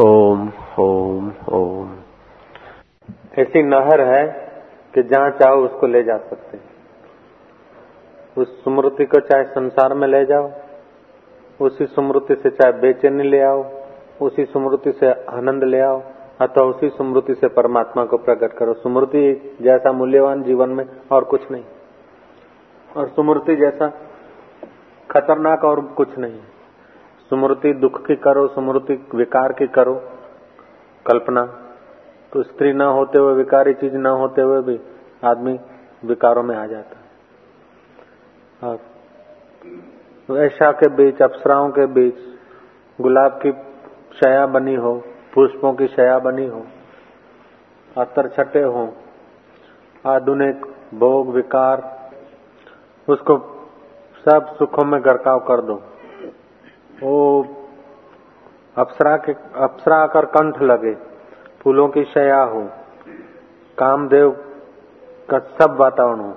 ओम ओम ओम। ऐसी नहर है कि जहाँ चाहो उसको ले जा सकते उस स्मृति को चाहे संसार में ले जाओ, उसी स्मृति से चाहे बेचैनी ले आओ, उसी स्मृति से आनंद ले आओ, अथवा उसी स्मृति से परमात्मा को प्रकट करो। स्मृति जैसा मूल्यवान जीवन में और कुछ नहीं। और स्मृति जैसा खतरनाक और कुछ नहीं। स्मृति दुख की करो स्मृति विकार की करो कल्पना। तो स्त्री न होते हुए, विकारी चीज़ न होते हुए भी आदमी विकारों में आ जाता है। और वैशा के बीच, अप्सराओं के बीच, गुलाब की शया बनी हो, पुष्पों की शया बनी हो अतर छटे हो, आधुनिक भोग, विकार, उसको सब सुखों में गरकाव कर दो। वो अप्सरा के, अप्सरा आकर कंठ लगे। फूलों की शया हो। कामदेव का सब वातावरण हो।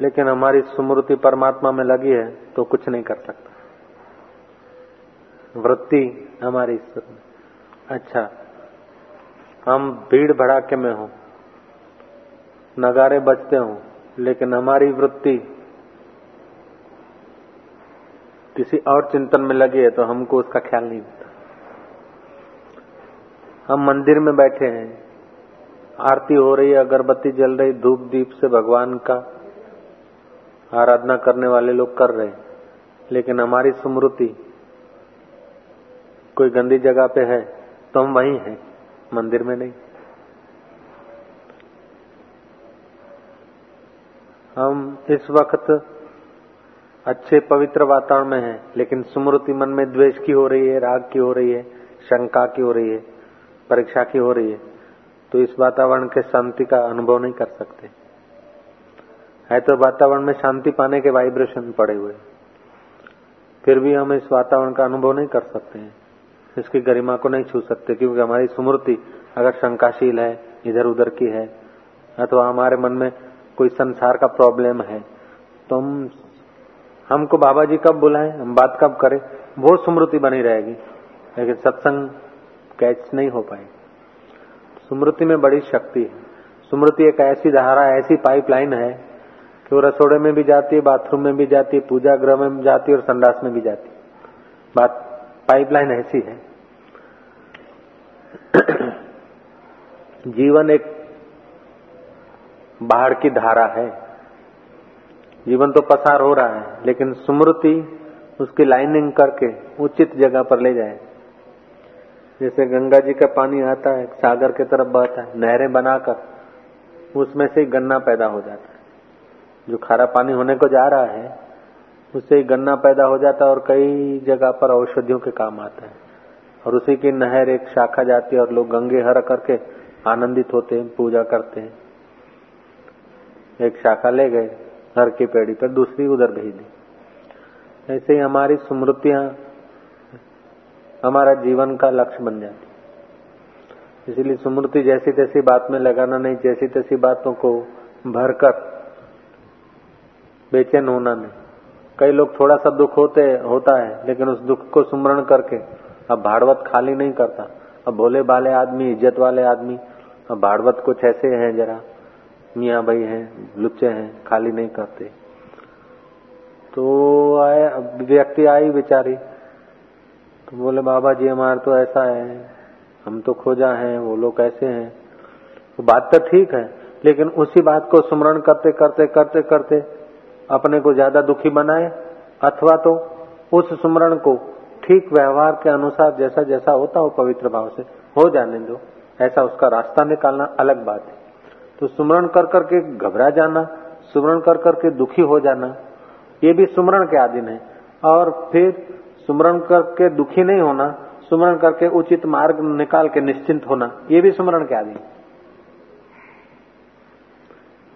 लेकिन हमारी स्मृति परमात्मा में लगी है तो कुछ नहीं कर सकता। वृत्ति हमारी अच्छा हम भीड़ भड़ाके में हो। नगारे बजते हो, लेकिन हमारी वृत्ति किसी और चिंतन में लगे तो हमको उसका ख्याल नहीं होता। हम मंदिर में बैठे हैं। आरती हो रही है, अगरबत्ती जल रही, धूप दीप से भगवान का आराधना करने वाले लोग कर रहे हैं। लेकिन हमारी स्मृति कोई गंदी जगह पे है तो हम वहीं हैं, मंदिर में नहीं। हम इस वक्त अच्छे पवित्र वातावरण में है, लेकिन स्मृति मन में द्वेष की हो रही है, राग की हो रही है, शंका की हो रही है, परीक्षा की हो रही है तो इस वातावरण के शांति का अनुभव नहीं कर सकते। है तो वातावरण में शांति पाने के वाइब्रेशन पड़े हुए। फिर भी हम इस वातावरण का अनुभव नहीं कर सकते हैं। इसकी गरिमा को नहीं छू सकते, क्योंकि हमारी स्मृति अगर शंकाशील है इधर उधर की है, अथवा हमारे मन में कोई संसार का प्रॉब्लम है तो हम हमको बाबा जी कब बुलाएँ? हम बात कब करें? वो स्मृति बनी रहेगी। लेकिन सत्संग कैच नहीं हो पाए। स्मृति में बड़ी शक्ति है। स्मृति एक ऐसी धारा, ऐसी पाइपलाइन है कि वो रसोड़े में भी जाती है, बाथरूम में भी जाती है, पूजा गृह में जाती है और संडास में भी जाती है। बात, पाइपलाइन ऐसी है। जीवन एक बाढ़ की धारा है। जीवन तो पसार हो रहा है, लेकिन स्मृति उसकी लाइनिंग करके उचित जगह पर ले जाए। जैसे गंगा जी का पानी आता है, सागर की तरफ़ बहता है, नहरें बनाकर उसमें से गन्ना पैदा हो जाता है। जो खारा पानी होने को जा रहा है, उससे गन्ना पैदा हो जाता है और कई जगह पर औषधियों के काम आता है। और उसी की नहर एक शाखा जाती है और लोग गंगे हर करके आनंदित होते हैं, पूजा करते हैं। एक शाखा ले गए हर की पेड़ी पर, दूसरी उधर भेज दी। ऐसे ही हमारी स्मृतियाँ, हमारा जीवन का लक्ष्य बन जाती। इसीलिए स्मृति जैसी तैसी बात में लगाना नहीं जैसी तैसी बातों को भरकर बेचैन होना नहीं। कई लोग थोड़ा सा दुख होते, होता है, लेकिन उस दुख को सुमरण करके अब भाड़वत खाली नहीं करता। अब भोले भाले आदमी, इज़्ज़त वाले आदमी, अब भाड़वत कुछ ऐसे हैं जरा। मियाँ भाई हैं, लुच्चे हैं, खाली नहीं करते तो आए व्यक्ति आई बेचारी। तो बोले, बाबा जी, हमारे तो ऐसा है, हम तो खोजा हैं, वो लोग कैसे हैं। तो बात तो ठीक है, लेकिन उसी बात को स्मरण करते करते करते करते अपने को ज़्यादा दुखी बनाए, अथवा तो उस स्मरण को ठीक व्यवहार के अनुसार जैसा जैसा होता हो पवित्र भाव से, हो जाने दो। ऐसा उसका रास्ता निकालना अलग बात है। तो सुमरण कर करके घबरा जाना, सुमरण कर करके दुखी हो जाना, ये भी सुमरण के अधीन है। और फिर सुमरण करके दुखी नहीं होना, सुमरण करके उचित मार्ग निकाल के निश्चिंत होना, ये भी सुमरण के अधीन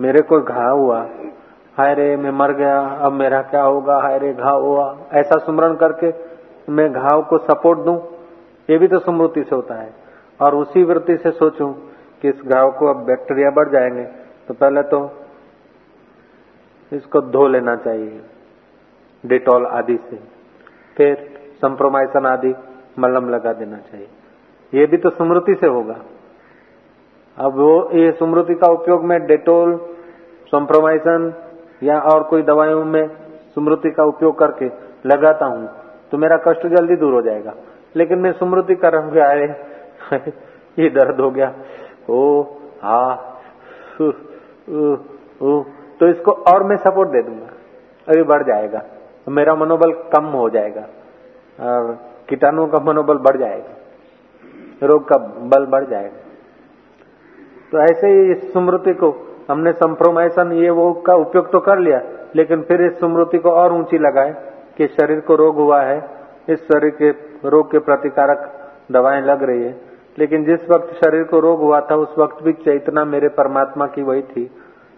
मेरे को घाव हुआ, हाय रे, मैं मर गया, अब मेरा क्या होगा, हाय रे घाव हुआ। ऐसा सुमरण करके मैं घाव को सपोर्ट दूँ, ये भी तो स्मृति से होता है। और उसी वृत्ति से सोचूं कि इस घाव को अब बैक्टीरिया बढ़ जाएँगे तो पहले तो इसको धो लेना चाहिए, डिटॉल आदि से। फिर संप्रोमाइसन आदि मलम लगा देना चाहिए। ये भी तो स्मृति से होगा। अब वो, ये स्मृति का उपयोग मैं डेटोल, संप्रोमाइसन या और कोई दवाइयों में स्मृति का उपयोग करके लगाता हूँ तो मेरा कष्ट जल्दी दूर हो जाएगा। लेकिन मैं स्मृति कर रहा अरे ये दर्द हो गया। ओ हा तो इसको और मैं सपोर्ट दे दूँगा। अभी बढ़ जाएगा। तो मेरा मनोबल कम हो जाएगा। और कीटाणुओं का मनोबल बढ़ जाएगा। रोग का बल बढ़ जाएगा। तो ऐसे ही इस स्मृति को हमने संप्रोमाइसन ये वो का उपयोग तो कर लिया, लेकिन फिर इस स्मृति को और ऊँची लगाए कि शरीर को रोग हुआ है। इस शरीर के रोग के प्रतिकारक दवाएँ लग रही है। लेकिन जिस वक्त शरीर को रोग हुआ था, उस वक्त भी चेतना मेरे परमात्मा की वही थी।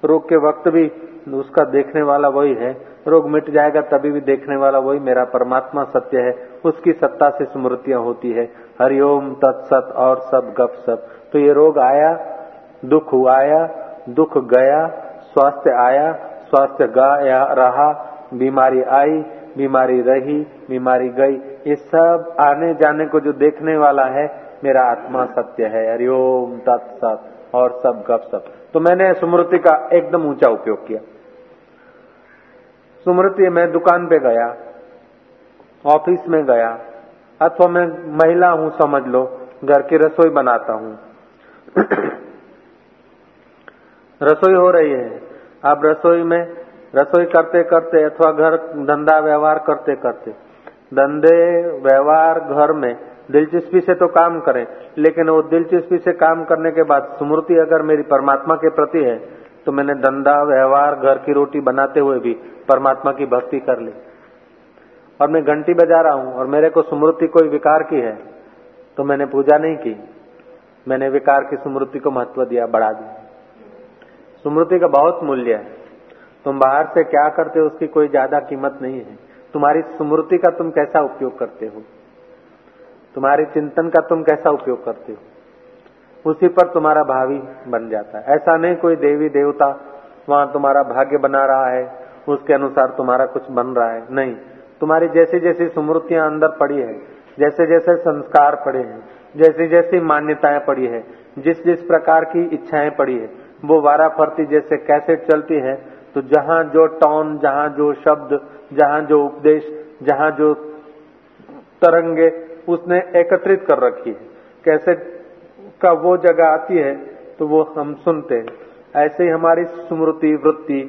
रोग के वक्त भी उसका देखने वाला वही है। रोग मिट जाएगा, तभी भी देखने वाला वही मेरा परमात्मा सत्य है। उसकी सत्ता से स्मृतियाँ होती है। हरिओम तत्सत और सब, गप सब तो ये रोग आया, दुख आया, दुख गया, स्वास्थ्य आया, स्वास्थ्य गया रहा, बीमारी आई, बीमारी रही, बीमारी गई। ये सब आने जाने को जो देखने वाला है मेरा आत्मा सत्य है हरिओम तत्सत और सब गप सब तो मैंने स्मृति का एकदम ऊँचा उपयोग किया। स्मृति, मैं दुकान पे गया, ऑफ़िस में गया, अथवा मैं महिला हूँ, समझ लो, घर की रसोई बनाता हूँ। रसोई हो रही है। अब रसोई में, रसोई करते करते, अथवा घर धंधा व्यवहार करते करते, धंधे व्यवहार घर में दिलचस्पी से तो काम करें, लेकिन वो दिलचस्पी से काम करने के बाद स्मृति अगर मेरी परमात्मा के प्रति है तो मैंने धंधा, व्यवहार, घर की रोटी बनाते हुए भी परमात्मा की भक्ति कर ली। और मैं घंटी बजा रहा हूँ और मेरे को स्मृति कोई विकार की है तो मैंने पूजा नहीं की। मैंने विकार की स्मृति को महत्व दिया, बढ़ा दिया। स्मृति का बहुत मूल्य है। तुम बाहर से क्या करते हो उसकी कोई ज़्यादा कीमत नहीं है। तुम्हारी स्मृति का तुम कैसा उपयोग करते हो? तुम्हारे चिंतन का तुम कैसा उपयोग करते हो? उसी पर तुम्हारा भावी बन जाता है। ऐसा नहीं कोई देवी देवता वहाँ तुम्हारा भाग्य बना रहा है, उसके अनुसार तुम्हारा कुछ बन रहा है। नहीं, तुम्हारी जैसी जैसी स्मृतियाँ अंदर पड़ी है जैसे जैसे संस्कार पड़े हैं जैसी जैसी मान्यताएँ पड़ी है जिस जिस प्रकार की इच्छाएँ पड़ी है, वो वारा फरती जैसे कैसे चलती है तो जहाँ जो टॉन, जहाँ जो शब्द, जहाँ जो उपदेश, जहाँ जो तरंगे उसने एकत्रित कर रखी है। कैसे का वो जगह आती है तो वो हम सुनते हैं। ऐसे ही हमारी स्मृति वृत्ति,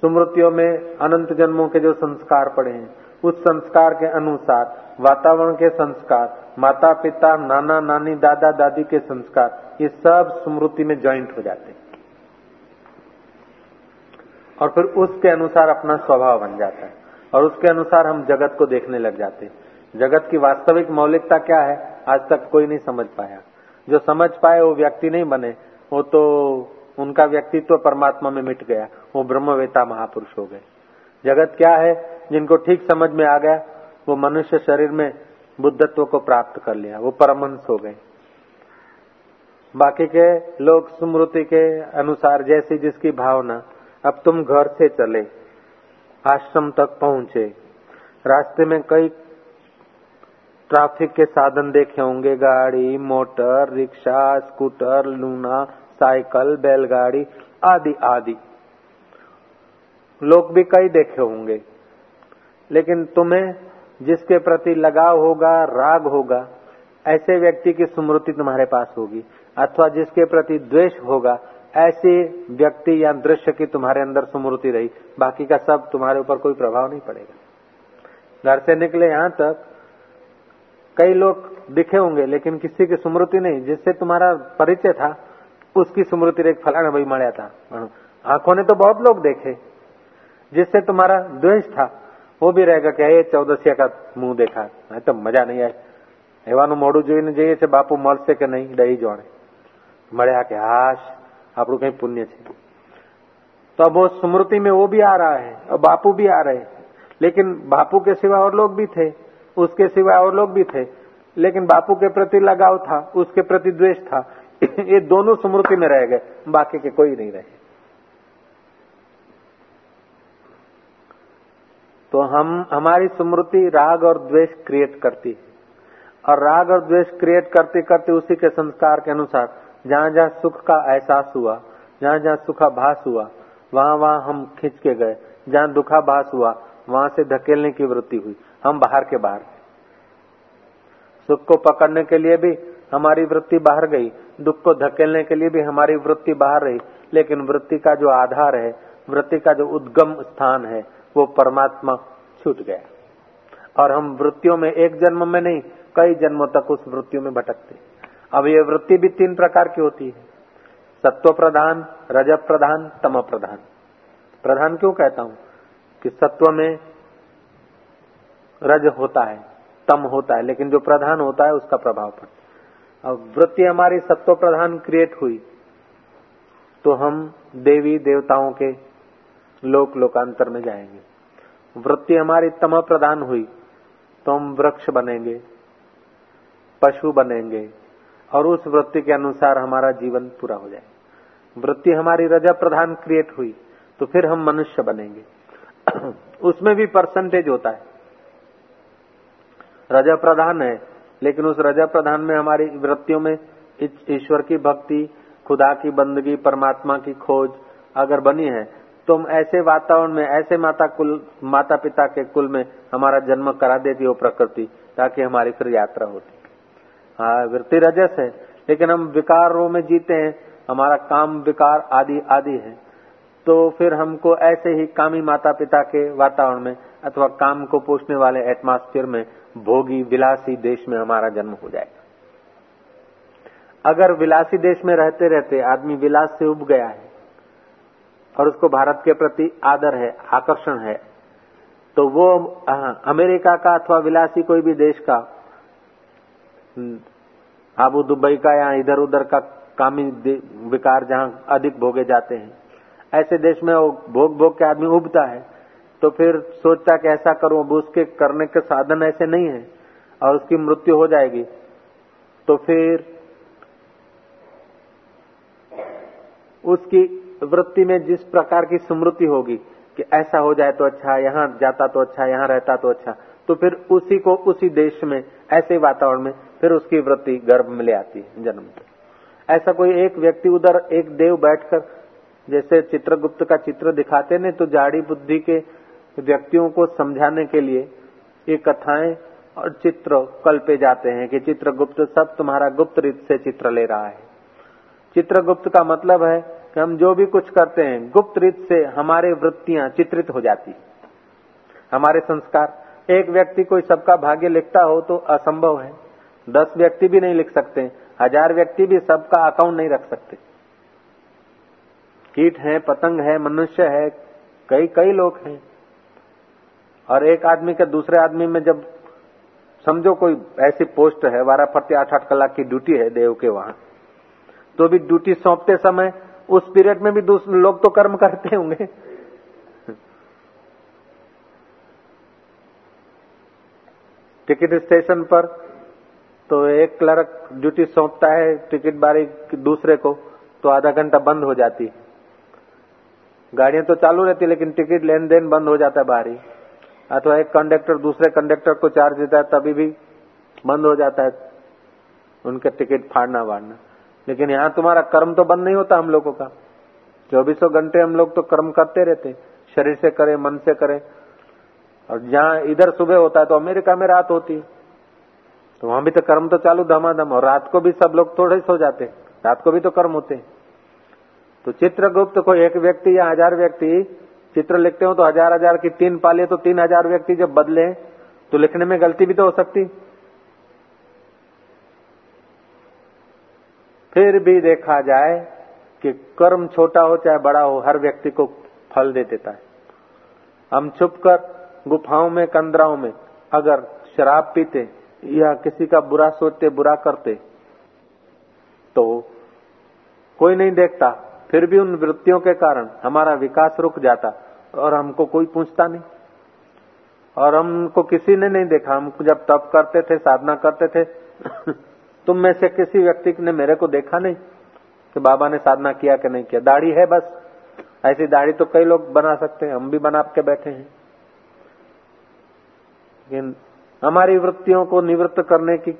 स्मृतियों में अनंत जन्मों के जो संस्कार पड़े हैं, उस संस्कार के अनुसार, वातावरण के संस्कार माता पिता नाना, नानी, दादा, दादी के संस्कार, ये सब स्मृति में ज्वाइंट हो जाते हैं। और फिर उसके अनुसार अपना स्वभाव बन जाता है। और उसके अनुसार हम जगत को देखने लग जाते हैं। जगत की वास्तविक मौलिकता क्या है? आज तक कोई नहीं समझ पाया। जो समझ पाए, वो व्यक्ति नहीं बने। वो तो उनका व्यक्तित्व परमात्मा में मिट गया। वो ब्रह्मवेता महापुरुष हो गए। जगत क्या है? जिनको ठीक समझ में आ गया, वो मनुष्य शरीर में बुद्धत्व को प्राप्त कर लिया। वो परमहंस हो गए। बाकी के लोग स्मृति के अनुसार जैसी जिसकी भावना, अब तुम घर से चले, आश्रम तक पहुँचे। रास्ते में कई ट्रैफ़िक के साधन देखे होंगे, गाड़ी, motor, rickshaw, scooter, Luna, cycle, बैलगाड़ी आदि आदि। लोग भी कई देखे होंगे। लेकिन तुम्हें जिसके प्रति लगाव होगा, राग होगा, ऐसे व्यक्ति की स्मृति तुम्हारे पास होगी। अथवा जिसके प्रति द्वेष होगा, ऐसे व्यक्ति या दृश्य की तुम्हारे अंदर स्मृति रही। बाकी का सब तुम्हारे ऊपर कोई प्रभाव नहीं पड़ेगा। घर से निकले यहाँ तक कई लोग दिखे होंगे लेकिन किसी की स्मृति नहीं जिससे तुम्हारा परिचय था उसकी स्मृति एक फलाना भाई मड़ा था आंखों ने तो बहुत लोग देखे जिससे तुम्हारा द्वेष था वो भी रहेगा कि ये चौदसिया का मुंह देखा तो मजा नहीं आए એવાનું મોડું જોઈને જઈએ છે બાપુ મળશે કે નહીં દઈ જોણે મળ્યા કે હાશ આપણું કઈ પુણ્ય છે तो अब वो स्मृति में वो भी आ रहा है और बापू भी आ रहे लेकिन बापू के सिवा और लोग भी थे उसके सिवा और लोग भी थे। लेकिन बापू के प्रति लगाव था, उसके प्रति द्वेष था। ये दोनों स्मृति में रह गए, बाकी के कोई नहीं रहे। तो हम, हमारी स्मृति राग और द्वेष क्रिएट करती है। और राग और द्वेष क्रिएट करते करते उसी के संस्कार के अनुसार, जहाँ जहाँ सुख का एहसास हुआ जहाँ जहाँ जहाँ सुखाभास हुआ, वहाँ वहाँ हम खींच के गए। जहाँ दुखाभास हुआ, वहाँ से धकेलने की वृत्ति हुई। हम बाहर के बाहर सुख को पकड़ने के लिए भी हमारी वृत्ति बाहर गई, दुख को धकेलने के लिए भी हमारी वृत्ति बाहर रही, लेकिन वृत्ति का जो आधार है, वृत्ति का जो उद्गम स्थान है, वो परमात्मा छूट गया। और हम वृत्तियों में एक जन्म में नहीं, कई जन्मों तक उस वृत्तियों में भटकते। अब ये वृत्ति भी तीन प्रकार की होती है। सत्व प्रधान रज प्रधान तम प्रधान प्रधान क्यों कहता हूँ? कि सत्व में रज होता है, तम होता है, लेकिन जो प्रधान होता है, उसका प्रभाव पड़ता है। अब वृत्ति हमारी सत्व प्रधान क्रिएट हुई। तो हम देवी देवताओं के लोक लोकांतर में जाएँगे। वृत्ति हमारी तम प्रधान हुई तो हम वृक्ष बनेंगे, पशु बनेंगे, और उस वृत्ति के अनुसार हमारा जीवन पूरा हो जाए। वृत्ति हमारी रजा प्रधान क्रिएट हुई तो फिर हम मनुष्य बनेंगे। उसमें भी परसेंटेज होता है। रजा प्रधान है। लेकिन उस रजा प्रधान में हमारी वृत्तियों में ईश्वर की भक्ति, खुदा की बंदगी, परमात्मा की खोज अगर बनी है तो हम ऐसे वातावरण में, ऐसे माता कुल माता पिता के कुल में हमारा जन्म करा देती हो प्रकृति, ताकि हमारी फिर यात्रा होती। हाँ वृत्ति रजस है, लेकिन हम विकारों में जीते हैं, हमारा काम विकार आदि आदि है। तो फिर हमको ऐसे ही कामी माता पिता के वातावरण में अथवा काम को पोषने वाले एटमॉस्फेयर में भोगी विलासी देश में हमारा जन्म हो जाएगा। अगर विलासी देश में रहते रहते आदमी विलास से उब गया है और उसको भारत के प्रति आदर है, आकर्षण है तो वो अमेरिका का अथवा विलासी कोई भी देश का आबू दुबई का या इधर उधर का कामी विकार जहाँ अधिक भोगे जाते हैं, ऐसे देश में वो भोग भोग के आदमी उबता है। तो फिर सोचता कि ऐसा करूँ, अब उसके करने के साधन ऐसे नहीं है और उसकी मृत्यु हो जाएगी। तो फिर उसकी वृत्ति में जिस प्रकार की स्मृति होगी कि ऐसा हो जाए तो अच्छा यहाँ जाता तो अच्छा यहाँ रहता तो अच्छा तो फिर उसी को उसी देश में, ऐसे वातावरण में फिर उसकी वृत्ति गर्भ में ले आती है, जन्म ऐसा कोई एक व्यक्ति उधर एक देव बैठकर, जैसे चित्रगुप्त का चित्र दिखाते ने तो जाड़ी बुद्धि के व्यक्तियों को समझाने के लिए ये कथाएँ और चित्र कल्पे जाते हैं कि चित्रगुप्त सब तुम्हारा गुप्त रीत से चित्र ले रहा है। चित्रगुप्त का मतलब है कि हम जो भी कुछ करते हैं, गुप्त रीत से हमारे वृत्तियाँ चित्रित हो जाती हमारे संस्कार, एक व्यक्ति कोई सबका भाग्य लिखता हो तो असंभव है। दस व्यक्ति भी नहीं लिख सकते, हज़ार व्यक्ति भी सबका अकाउंट नहीं रख सकते। कीट है, पतंग है, मनुष्य है कई कई लोग हैं। और एक आदमी के दूसरे आदमी में जब, समझो कोई ऐसी पोस्ट है बारह फटे आठ आठ कलाक की ड्यूटी है देव के वहाँ तो भी ड्यूटी सौंपते समय उस पीरियड में भी दूसरे लोग तो कर्म करते होंगे। टिकट स्टेशन पर तो एक क्लर्क ड्यूटी सौंपता है टिकट बारी दूसरे को तो आधा घंटा बंद हो जाती। गाड़ियाँ तो चालू रहती, लेकिन टिकट लेन देन बंद हो जाता है बाहरी अथवा एक कंडक्टर दूसरे कंडक्टर को चार्ज देता है, तभी भी बंद हो जाता है उनके टिकट फाड़ना वाड़ना। लेकिन यहाँ तुम्हारा कर्म तो बंद नहीं होता हम लोगों का। चौबीसों घंटे हम लोग तो कर्म करते रहते शरीर से करें, मन से करें। और जहाँ इधर सुबह होता है तो अमेरिका में रात होती है। तो वहाँ भी तो कर्म तो चालू धमाधम, और रात को भी सब लोग थोड़े सो जाते रात को भी तो कर्म होते तो चित्रगुप्त को एक व्यक्ति या हज़ार व्यक्ति चित्र लिखते हो तो हज़ार हज़ार की तीन पाले तो तीन हज़ार व्यक्ति जब बदले तो लिखने में गलती भी तो हो सकती। फिर भी देखा जाए कि कर्म छोटा हो, चाहे बड़ा हो, हर व्यक्ति को फल दे देता है। हम छुप कर गुफाओं में, कंदराओं में, अगर शराब पीते या किसी का बुरा सोचते, बुरा करते तो कोई नहीं देखता। फिर भी उन वृत्तियों के कारण हमारा विकास रुक जाता और हमको कोई पूछता नहीं। और हमको किसी ने नहीं देखा। हम जब तप करते थे, साधना करते थे, तुम में से किसी व्यक्ति ने मेरे को देखा नहीं कि बाबा ने साधना किया कि नहीं किया। दाढ़ी है बस। ऐसी दाढ़ी तो कई लोग बना सकते हैं। हम भी बना के बैठे हैं। लेकिन हमारी वृत्तियों को निवृत्त करने की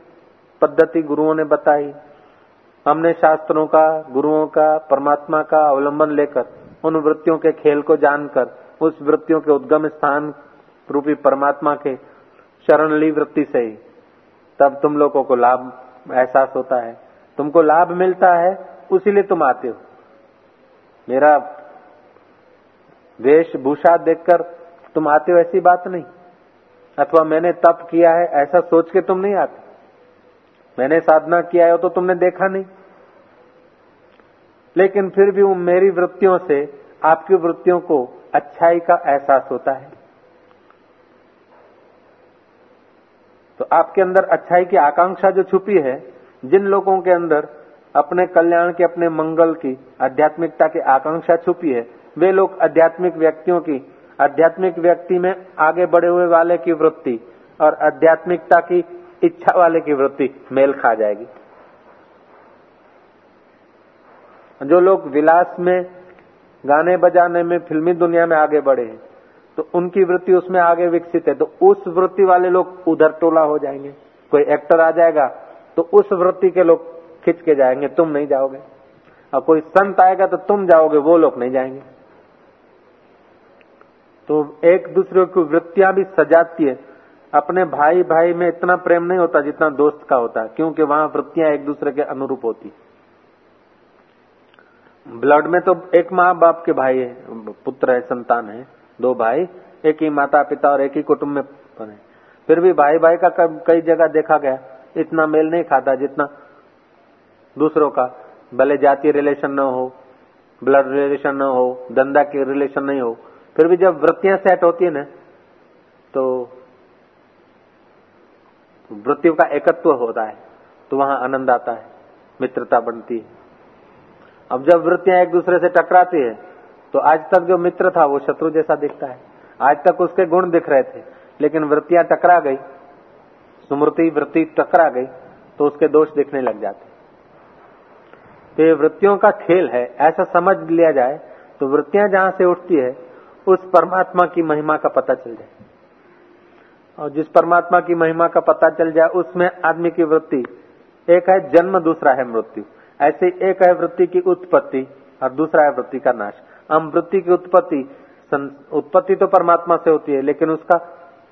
पद्धति गुरुओं ने बताई। हमने शास्त्रों का, गुरुओं का, परमात्मा का अवलंबन लेकर, उन वृत्तियों के खेल को जानकर, उस वृत्तियों के उद्गम स्थान रूपी परमात्मा के शरण ली वृत्ति से ही, तब तुम लोगों को लाभ एहसास होता है। तुमको लाभ मिलता है उसीलिए तुम आते हो। मेरा वेशभूषा देखकर तुम आते हो ऐसी बात नहीं। अथवा मैंने तप किया है, ऐसा सोच के तुम नहीं आते। मैंने साधना किया है तो तुमने देखा नहीं। लेकिन फिर भी मेरी वृत्तियों से आपकी वृत्तियों को अच्छाई का एहसास होता है। तो आपके अंदर अच्छाई की आकांक्षा जो छुपी है, जिन लोगों के अंदर अपने कल्याण के, अपने मंगल की, आध्यात्मिकता की आकांक्षा छुपी है, वे लोग आध्यात्मिक व्यक्तियों की, आध्यात्मिक व्यक्ति में आगे बढ़े हुए वाले की वृत्ति और आध्यात्मिकता की इच्छा वाले की वृत्ति मेल खा जाएगी। जो लोग विलास में गाने बजाने में फिल्मी दुनिया में आगे बढ़े हैं तो उनकी वृत्ति उसमें आगे विकसित है तो उस वृत्ति वाले लोग उधर टोला हो जाएँगे। कोई एक्टर आ जाएगा तो उस वृत्ति के लोग खिंच के जाएँगे, तुम नहीं जाओगे। और कोई संत आएगा तो तुम जाओगे, वो लोग नहीं जाएँगे। तो एक दूसरे की वृत्तियाँ भी सजाती है। अपने भाई भाई में इतना प्रेम नहीं होता जितना दोस्त का होता है, क्योंकि वहाँ वृत्तियाँ एक दूसरे के अनुरूप होती ब्लड में तो एक माँ बाप के भाई है, पुत्र है, संतान है, दो भाई, एक ही माता पिता और एक ही कुटुंब में बने। फिर भी भाई भाई का कई जगह देखा गया, इतना मेल नहीं खाता जितना दूसरों का। भले जाति रिलेशन न हो ब्लड रिलेशन न हो, धंधा के रिलेशन नहीं हो, फिर भी जब वृत्तियाँ सेट होती है ना तो वृत्तियों का एकत्व होता है तो वहाँ आनंद आता है, मित्रता बनती है। अब जब वृत्तियाँ एक दूसरे से टकराती है तो आज तक जो मित्र था, वो शत्रु जैसा दिखता है। आज तक उसके गुण दिख रहे थे, लेकिन वृत्तियाँ टकरा गई, स्मृति वृत्ति टकरा गई तो उसके दोष दिखने लग जाते। तो ये वृत्तियों का खेल है, ऐसा समझ लिया जाए तो वृत्तियाँ जहाँ से उठती है, उस परमात्मा की महिमा का पता चल जाए। और जिस परमात्मा की महिमा का पता चल जाए, उसमें आदमी की वृत्ति, एक है जन्म, दूसरा है मृत्यु। ऐसे एक है वृत्ति की उत्पत्ति और दूसरा है वृत्ति का नाश। हम वृत्ति की उत्पत्ति उत्पत्ति तो परमात्मा से होती है, लेकिन उसका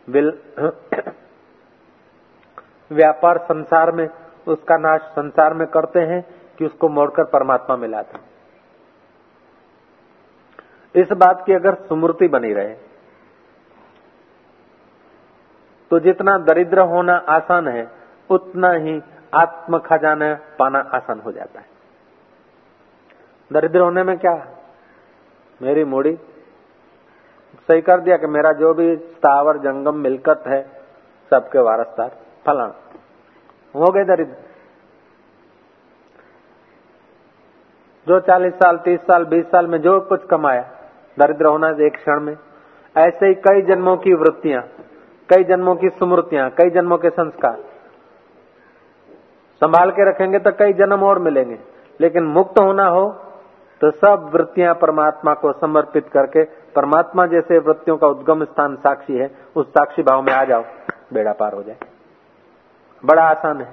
व्यापार संसार में, उसका नाश संसार में करते हैं कि उसको मोड़कर परमात्मा में लाते इस बात की अगर स्मृति बनी रहे तो जितना दरिद्र होना आसान है, उतना ही आत्म खजाना पाना आसान हो जाता है। दरिद्र होने में क्या? मेरी मूड़ी। सही कर दिया कि मेरा जो भी स्थावर, जंगम, मिलकत है, सबके वारसदार। फलाना। हो गए दरिद्र। जो चालीस साल, तीस साल, बीस साल में जो कुछ कमाया, दरिद्र होना एक क्षण में। ऐसे ही कई जन्मों की वृत्तियाँ, कई जन्मों की स्मृतियाँ, कई जन्मों के संस्कार। संभाल के रखेंगे तो कई जन्म और मिलेंगे। लेकिन मुक्त होना हो तो सब वृत्तियाँ परमात्मा को समर्पित करके, परमात्मा जैसे वृत्तियों का उद्गम स्थान साक्षी है, उस साक्षी भाव में आ जाओ, बेड़ा पार हो जाए। बड़ा आसान है।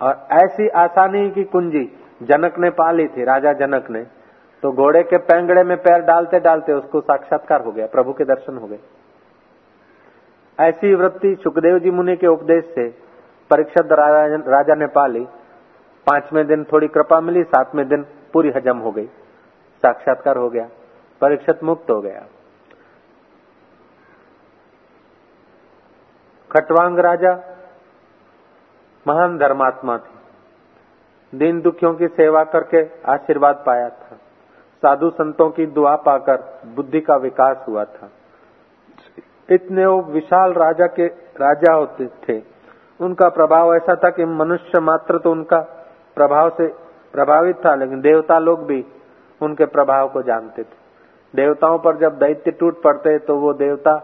और ऐसी आसानी की कुंजी, जनक ने पाली थी, राजा जनक ने तो घोड़े के पैंगड़े में पैर डालते डालते उसको साक्षात्कार हो गया, प्रभु के दर्शन हो गए। ऐसी वृत्ति सुखदेव जी मुनि के उपदेश से परीक्षा राजा, ने पाली पाँचवें दिन थोड़ी कृपा मिली सातवें दिन पूरी हजम हो गई साक्षात्कार हो गया परीक्षित मुक्त हो गया। खटवांग राजा महान धर्मात्मा थे। दीन दुखियों की सेवा करके आशीर्वाद पाया था। साधु संतों की दुआ पाकर बुद्धि का विकास हुआ था। इतने वो विशाल राजा के राजा होते थे उनका प्रभाव ऐसा था कि मनुष्य मात्र तो उनका प्रभाव से प्रभावित था, लेकिन देवता लोग भी उनके प्रभाव को जानते थे। देवताओं पर जब दैत्य टूट पड़ते तो वो देवता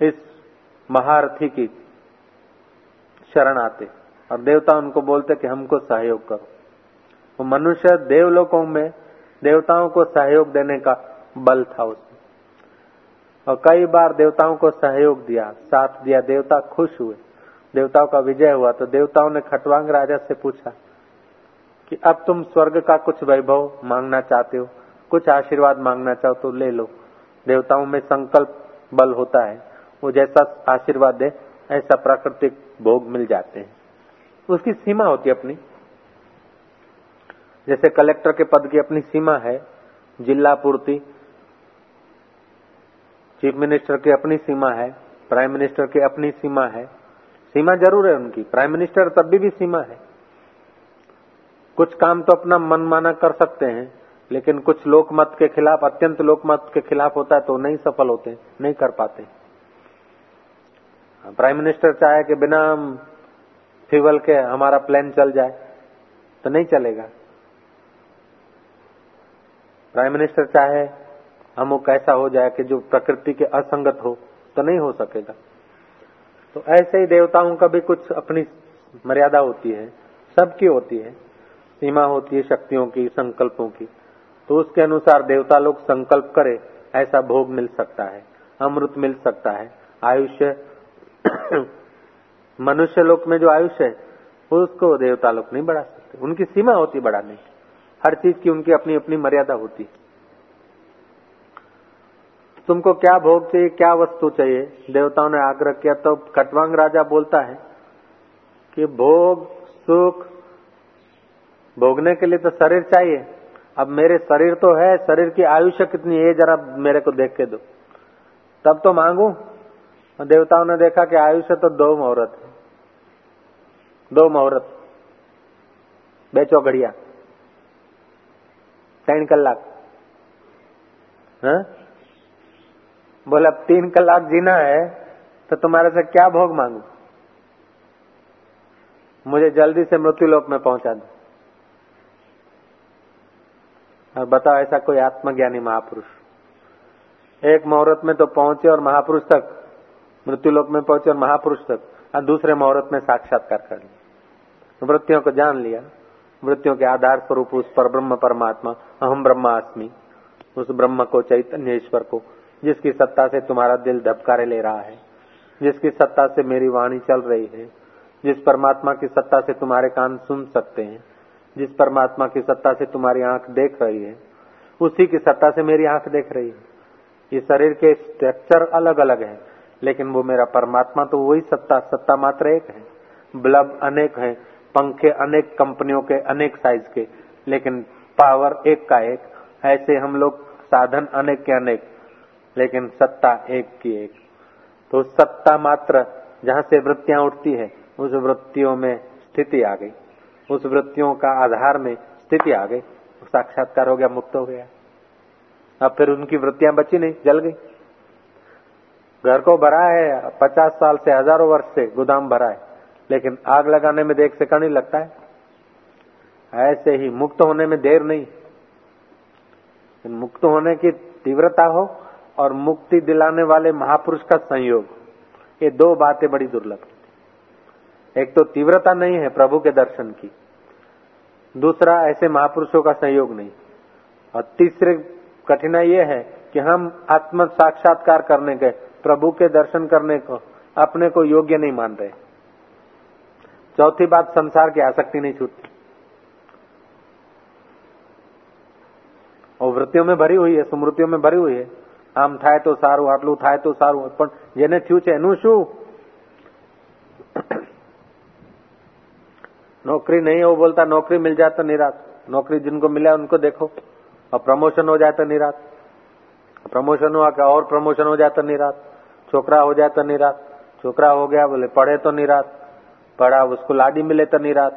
इस महारथी की शरण आते और देवता उनको बोलते कि हमको सहयोग करो। वो मनुष्य देवलोकों में देवताओं को सहयोग देने का बल था उसमें। और कई बार देवताओं को सहयोग दिया, साथ दिया, देवता खुश हुए। देवताओं का विजय हुआ तो देवताओं ने खटवांग राजा से पूछा कि अब तुम स्वर्ग का कुछ वैभव मांगना चाहते हो, कुछ आशीर्वाद मांगना चाहो तो ले लो। देवताओं में संकल्प बल होता है, वो जैसा आशीर्वाद दे ऐसा प्राकृतिक भोग मिल जाते हैं। उसकी सीमा होती है अपनी। जैसे कलेक्टर के पद की अपनी सीमा है, जिला पूर्ति, चीफ मिनिस्टर की अपनी सीमा है, प्राइम मिनिस्टर की अपनी सीमा है सीमा ज़रूर है उनकी। प्राइम मिनिस्टर तब भी, भी सीमा है। कुछ काम तो अपना मनमाना कर सकते हैं लेकिन कुछ लोकमत के खिलाफ अत्यंत लोकमत के खिलाफ होता है तो नहीं सफल होते नहीं कर पाते। प्राइम मिनिस्टर चाहे कि बिना फ्यूल के हमारा प्लान चल जाए तो नहीं चलेगा। प्राइम मिनिस्टर चाहे अमुक ऐसा हो जाए कि जो प्रकृति के असंगत हो तो नहीं हो सकेगा। तो ऐसे ही देवताओं का भी कुछ अपनी मर्यादा होती है, सबकी होती है, सीमा होती है शक्तियों की, संकल्पों की। तो उसके अनुसार देवता लोग संकल्प करे, ऐसा भोग मिल सकता है, अमृत मिल सकता है, आयुष्य मनुष्य लोक में जो आयुष्य है, उसको देवता लोग नहीं बढ़ा सकते। उनकी सीमा होती बढ़ाने की। हर चीज़ की उनकी अपनी अपनी मर्यादा होती तुमको क्या भोग चाहिए, क्या वस्तु चाहिए? देवताओं ने आग्रह किया तो खटवांग राजा बोलता है कि भोग, सुख, भोगने के लिए तो शरीर चाहिए। अब मेरे शरीर तो है, शरीर की आयुष्य कितनी है, जरा मेरे को देख के दो। तब तो मांगू। देवताओं ने देखा कि आयुष्य तो दो मुहूर्त है। दो मुहूर्त। बेचो घड़िया तीन कलाक। हाँ? बोले अब तीन कलाक जीना है तो तुम्हारे से क्या भोग मांगू? मुझे जल्दी से मृत्यु लोक में पहुँचा दो। और बताओ, ऐसा कोई आत्मज्ञानी महापुरुष? एक मुहूर्त में तो पहुँचे और महापुरुष तक मृत्यु लोक में पहुँचे और महापुरुष तक, और दूसरे मुहूर्त में साक्षात्कार कर लिया। वृत्तियों को जान लिया। वृत्तियों के आधार स्वरूप उस पर ब्रह्म परमात्मा अहम ब्रह्मास्मि, उस ब्रह्म को चैतन्य ईश्वर को जिसकी सत्ता से तुम्हारा दिल धबकारे ले रहा है, जिसकी सत्ता से मेरी वाणी चल रही है, जिस परमात्मा की सत्ता से तुम्हारे कान सुन सकते हैं, जिस परमात्मा की सत्ता से तुम्हारी आँख देख रही है, उसी की सत्ता से मेरी आँख देख रही है। ये शरीर के स्ट्रक्चर अलग अलग है, लेकिन वो मेरा परमात्मा तो वही सत्ता सत्ता मात्र एक है। ब्लब अनेक है, पंखे अनेक, कंपनियों के अनेक साइज़ के, लेकिन पावर एक का एक, ऐसे हम लोग साधन अनेक के अनेक। लेकिन सत्ता एक की एक। तो सत्ता मात्र जहाँ से वृत्तियाँ उठती है, उस वृत्तियों में स्थिति आ गई। उस वृत्तियों का आधार में स्थिति आ गई। साक्षात्कार हो गया, मुक्त हो गया। अब फिर उनकी वृत्तियाँ बची नहीं, जल गई। घर को भरा है, पचास साल से हज़ारों वर्ष से गोदाम भरा है, लेकिन आग लगाने में देख से नहीं लगता है। ऐसे ही मुक्त होने में देर नहीं। मुक्त होने की तीव्रता हो और मुक्ति दिलाने वाले महापुरुष का संयोग। ये दो बातें बड़ी दुर्लभ एक तो तीव्रता नहीं है प्रभु के दर्शन की। दूसरा, ऐसे महापुरुषों का संयोग नहीं। और तीसरे कठिनाई ये है कि हम आत्म साक्षात्कार करने के, प्रभु के दर्शन करने को, अपने को योग्य नहीं मान रहे। चौथी बात, संसार की आसक्ति नहीं छूटती। और वृत्तियों में भरी हुई है, स्मृतियों में भरी हुई है। આમ થાય તો સારું આટલું થાય તો સારું પણ જેને થયું છે એનું શું नौकरी नहीं है वो बोलता नौकरी मिल जाए तो निराश नौकरी जिनको मिला उनको देखो और प्रमोशन हो जाए तो निराश प्रमोशन हुआ क्या और प्रमोशन हो जाए तो निराश छोकरा हो जाए तो निराश छोकरा हो गया बोले पढ़े तो निराश पढ़ा उसको लाडी मिले तो निराश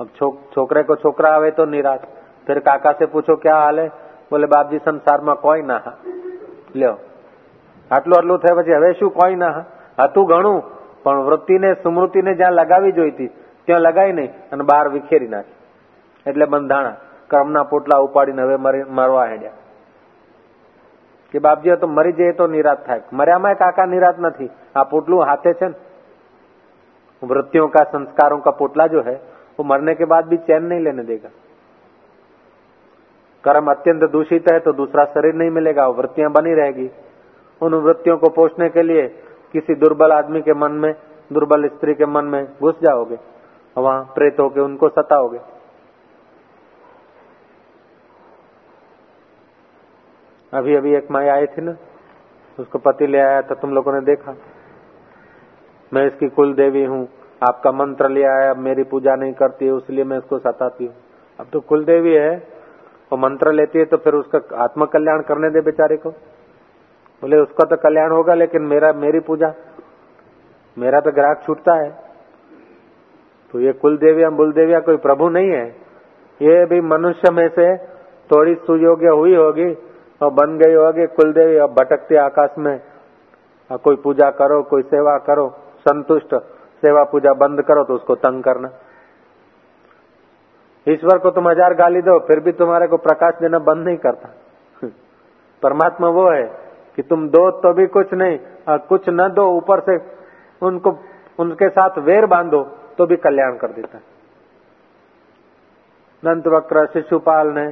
अब छो, छोकरे को छोकरा आवे तो निराश फिर काका से पूछो क्या हाल है बोले बाप जी संसार में कोई ना લ્યો આટલું આટલું થાય પછી હવે શું કોઈ ના હતું ઘણું પણ વૃત્તિને સ્મૃતિને જ્યાં લગાવી જોઈતી ત્યાં લગાવી નહીં અને બહાર વિખેરી નાખી એટલે બંધાણા કર્મના પોટલા ઉપાડીને હવે મરવા હેડ્યા કે બાપજી તો મરી જાય તો નિરાશ થાય મર્યામાં કાકા નિરાશ નથી આ પોટલું હાથે છે ને वृत्तियों का संस्कारों का पोटला जो है वो मरने के बाद भी चैन नहीं लेने देगा कर्म अत्यंत दूषित है तो दूसरा शरीर नहीं मिलेगा वृत्तियाँ बनी रहेगी। उन वृत्तियों को पोषने के लिए किसी दुर्बल आदमी के मन में, दुर्बल स्त्री के मन में घुस जाओगे वहाँ प्रेत होके उनको सताओगे। अभी अभी एक माई आई थी ना, उसको पति ले आया था, तुम लोगों ने देखा? मैं इसकी कुल देवी हूँ, आपका मंत्र लिया है अब मेरी पूजा नहीं करती है इसलिए मैं इसको सताती हूँ। अब तो कुल देवी है वो मंत्र लेती है तो फिर उसका आत्म कल्याण करने दे बेचारे को। बोले, उसका तो कल्याण होगा, लेकिन मेरा, मेरी पूजा, मेरा तो ग्राहक छूटता है। तो ये कुल देविया बुल देविया कोई प्रभु नहीं है। ये भी मनुष्य में से थोड़ी सुयोग्य हुई होगी और बन गई होगी कुल देवी और भटकती आकाश में। और कोई पूजा करो, कोई सेवा करो, संतुष्ट, सेवा पूजा बंद करो तो उसको तंग करना। ईश्वर को तुम हज़ार गाली दो, फिर भी तुम्हारे को प्रकाश देना बंद नहीं करता। परमात्मा वो है कि तुम दो तो भी कुछ नहीं, और कुछ न दो, ऊपर से उनको, उनके साथ वेर बांधो तो भी कल्याण कर देता है। नंत वक्र शिशुपाल ने,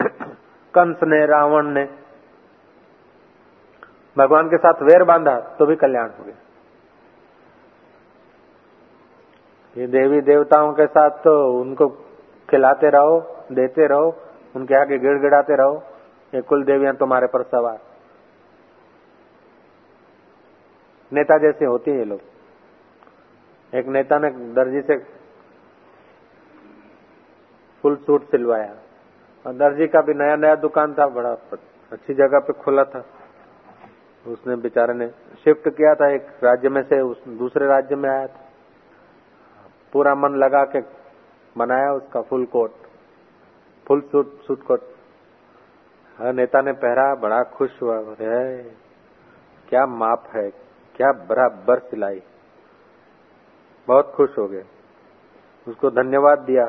कंस ने, रावण ने, भगवान के साथ वेर बांधा तो भी कल्याण हो गया। ये देवी देवताओं के साथ तो उनको खिलाते रहो, देते रहो, उनके आगे गिड़गिड़ाते रहो, ये कुल देवियाँ तुम्हारे पर सवार। नेता जैसे होती है ये लोग। एक नेता ने दर्जी से फुल सूट सिलवाया। और दर्जी का भी नया नया दुकान था, बड़ा अच्छी जगह पे खुला था। उसने बेचारे ने शिफ्ट किया था, एक राज्य में से उस, दूसरे राज्य में आया था। पूरा मन लगा के बनाया उसका full coat, full suit suit coat. हर नेता ने पहरा बड़ा खुश हुआ है क्या माप है, क्या बराबर सिलाई। बहुत खुश हो गए। उसको धन्यवाद दिया,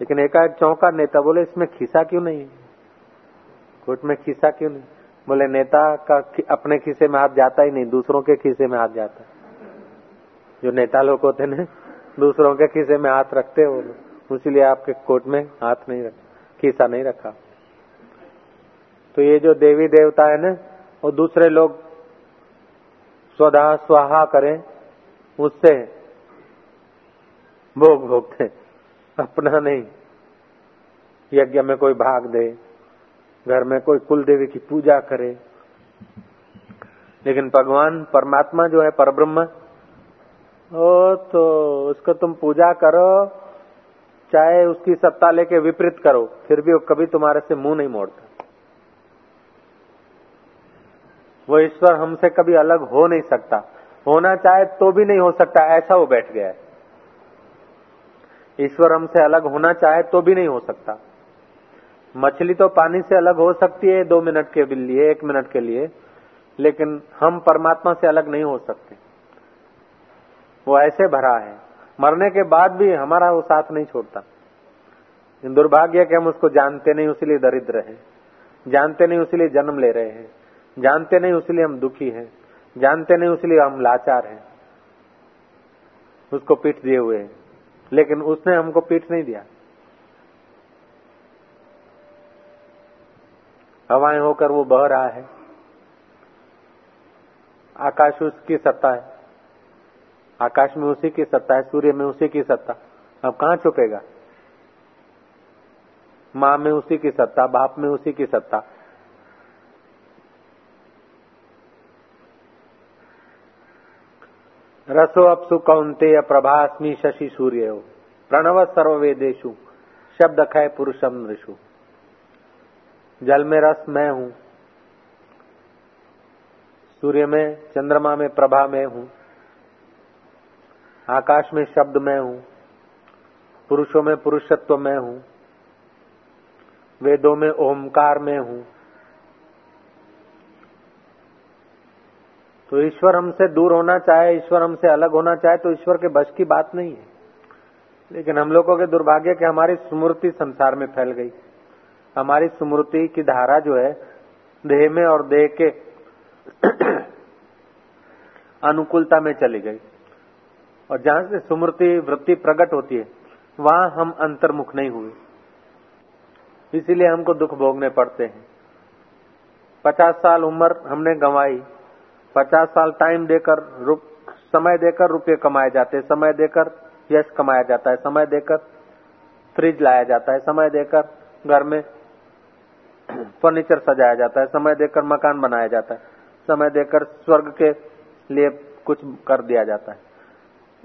लेकिन एकाएक चौंका नेता, बोले, इसमें खिसा क्यों नहीं? कोट में खिसा क्यों नहीं? बोले, नेता का अपने खिसे में हाथ जाता ही नहीं, दूसरों के खिसे में हाथ जाता जो नेता लोग होते ना, दूसरों के खिसे में हाथ रखते हो इसीलिए आपके कोट में हाथ नहीं रखा, खीसा नहीं रखा। तो ये जो देवी देवता है ना वो दूसरे लोग स्वधा स्वाहा करें, उससे भोग भोगते, अपना नहीं। यज्ञ में कोई भाग दे, घर में कोई कुल देवी की पूजा करे। लेकिन भगवान परमात्मा जो है, परब्रह्म, ओ तो उसको तुम पूजा करो चाहे उसकी सत्ता लेके विपरीत करो, फिर भी वो कभी तुम्हारे से मुँह नहीं मोड़ता। वो ईश्वर हमसे कभी अलग हो नहीं सकता। होना चाहे तो भी नहीं हो सकता, ऐसा वो बैठ गया है। ईश्वर हमसे अलग होना चाहे तो भी नहीं हो सकता। मछली तो पानी से अलग हो सकती है दो मिनट के लिए, एक मिनट के लिए, लेकिन हम परमात्मा से अलग नहीं हो सकते। वो ऐसे भरा है। मरने के बाद भी हमारा वो साथ नहीं छोड़ता। दुर्भाग्य कि हम उसको जानते नहीं, उसलिए दरिद्र हैं। जानते नहीं, उसलिए जन्म ले रहे हैं। जानते नहीं, उसीलिए हम दुखी हैं। जानते नहीं, उसलिए हम लाचार हैं। उसको पीठ दिए हुए हैं। लेकिन उसने हमको पीठ नहीं दिया। हवाएँ होकर वो बह रहा है। आकाश उसकी सत्ता है। आकाश में उसी की सत्ता है, सूर्य में उसी की सत्ता। अब कहाँ छुपेगा? माँ में उसी की सत्ता, बाप में उसी की सत्ता। रसो अपसु कौंते प्रभास्मी शशि सूर्य। हो प्रणव सर्ववेदेशु शब्द खय पुरुषम नृषु। जल में रस मैं हूँ। सूर्य में, चंद्रमा में, प्रभा में हूँ। आकाश में शब्द मैं हूँ, पुरुषों में पुरुषत्व मैं हूँ, वेदों में ओमकार में हूँ। तो ईश्वर हमसे दूर होना चाहे, ईश्वर हमसे अलग होना चाहे तो ईश्वर के बस की बात नहीं है। लेकिन हम लोगों के दुर्भाग्य कि हमारी स्मृति संसार में फैल गई। हमारी स्मृति की धारा जो है, देह में और देह के अनुकूलता में चली गई। और जहाँ से सुमृति वृत्ति प्रकट होती है, वहाँ हम अंतर्मुख नहीं हुए। इसीलिए हमको दुख भोगने पड़ते हैं। पचास साल उम्र हमने गंवाई। पचास साल टाइम देकर रुक समय देकर रुपये कमाए जाते हैं। समय देकर यश कमाया जाता है। समय देकर फ्रिज लाया जाता है। समय देकर घर में फर्नीचर सजाया जाता है। समय देकर मकान बनाया जाता है। समय देकर स्वर्ग के लिए कुछ कर दिया जाता है।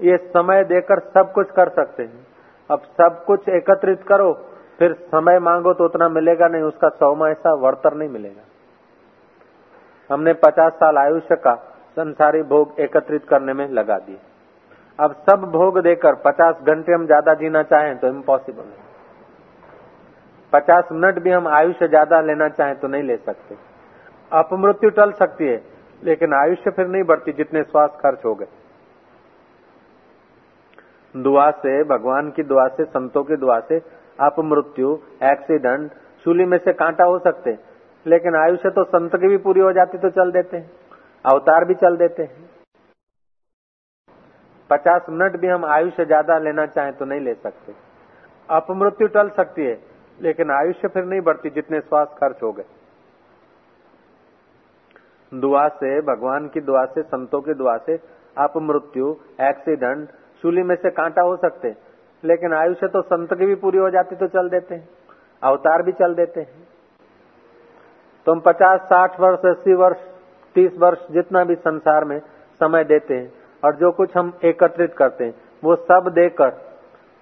ये समय देकर सब कुछ कर सकते हैं। अब सब कुछ एकत्रित करो, फिर समय मांगो तो उतना मिलेगा नहीं, उसका सौमा ऐसा वर्तर नहीं मिलेगा। हमने पचास साल आयुष्य का संसारी भोग एकत्रित करने में लगा दिए अब सब भोग देकर पचास घंटे हम ज़्यादा जीना चाहें तो इम्पॉसिबल है। पचास मिनट भी हम आयुष्य ज़्यादा लेना चाहें तो नहीं ले सकते। अपमृत्यु टल सकती है, लेकिन आयुष्य फिर नहीं बढ़ती जितने श्वास खर्च हो गए। दुआ से, भगवान की दुआ से, संतों की दुआ से अपमृत्यु एक्सीडेंट शूली में से कांटा हो सकते लेकिन आयुष्य तो संत की भी पूरी हो जाती तो चल देते हैं, अवतार भी चल देते हैं। पचास मिनट भी हम आयुष्य ज़्यादा लेना चाहें तो नहीं ले सकते। अपमृत्यु टल सकती है, लेकिन आयुष्य फिर नहीं बढ़ती जितने श्वास खर्च हो गए। दुआ से, भगवान की दुआ से, संतों की दुआ से अपमृत्यु एक्सीडेंट शूली में से कांटा हो सकते लेकिन आयुष्य तो संत की भी पूरी हो जाती तो चल देते हैं, अवतार भी चल देते हैं। तुम पचास, साठ वर्ष, अस्सी वर्ष, तीस वर्ष जितना भी संसार में समय देते हैं, और जो कुछ हम एकत्रित करते हैं, वो सब देकर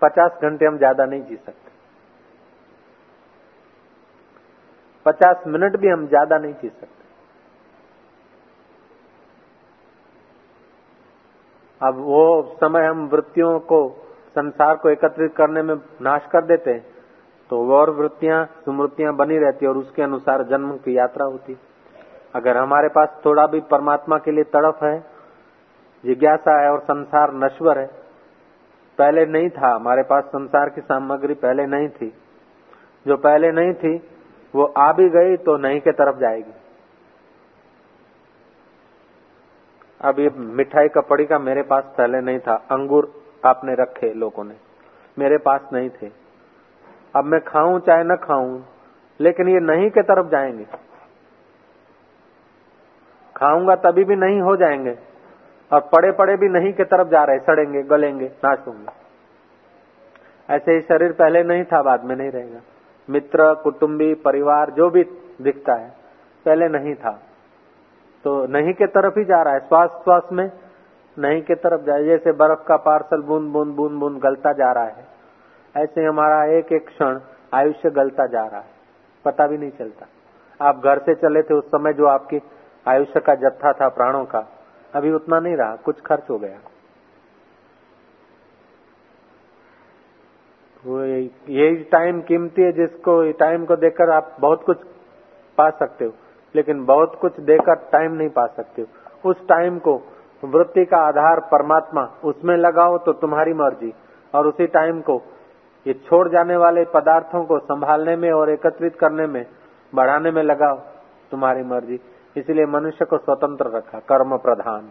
पचास घंटे हम ज़्यादा नहीं जी सकते। पचास मिनट भी हम ज़्यादा नहीं जी सकते। अब वो समय हम वृत्तियों को, संसार को एकत्रित करने में नाश कर देते हैं तो और वृत्तियाँ, स्मृतियाँ बनी रहती और उसके अनुसार जन्म की यात्रा होती अगर हमारे पास थोड़ा भी परमात्मा के लिए तड़प है, जिज्ञासा है और संसार नश्वर है, पहले नहीं था, हमारे पास संसार की सामग्री पहले नहीं थी। जो पहले नहीं थी, वो आ भी गई तो नहीं के तरफ़ जाएगी। अब ये मिठाई का पड़ी मेरे पास पहले नहीं था, अंगूर आपने रखे लोगों ने, मेरे पास नहीं थे। अब मैं खाऊं चाहे न खाऊं, लेकिन ये नहीं के तरफ़ जाएँगे। खाऊँगा तभी भी नहीं हो जाएँगे, और पड़े पड़े भी नहीं के तरफ़ जा रहे, सड़ेंगे, गलेंगे, नाश होंगे। ऐसे ही शरीर पहले नहीं था, बाद में नहीं रहेगा। मित्र, कुटुंबी, परिवार, जो भी दिखता है, पहले नहीं था। तो नहीं के तरफ़ ही जा रहा है, श्वास श्वास में नहीं के तरफ़ जाए जैसे बर्फ़ का पार्सल बूंद बूंद बूंद बूंद गलता जा रहा है, ऐसे हमारा एक एक क्षण आयुष्य गलता जा रहा है, पता भी नहीं चलता। आप घर से चले थे, उस समय जो आपकी आयुष्य का जत्था था, प्राणों का, अभी उतना नहीं रहा, कुछ खर्च हो गया। यही टाइम कीमती है, जिसको टाइम को देखकर आप बहुत कुछ पा सकते हो। लेकिन बहुत कुछ देकर टाइम नहीं पा सकते उस टाइम को वृत्ति का आधार परमात्मा उसमें लगाओ तो तुम्हारी मर्ज़ी। और उसी टाइम को ये छोड़ जाने वाले पदार्थों को संभालने में और एकत्रित करने में, बढ़ाने में लगाओ, तुम्हारी मर्ज़ी। इसलिए मनुष्य को स्वतंत्र रखा, कर्म प्रधान।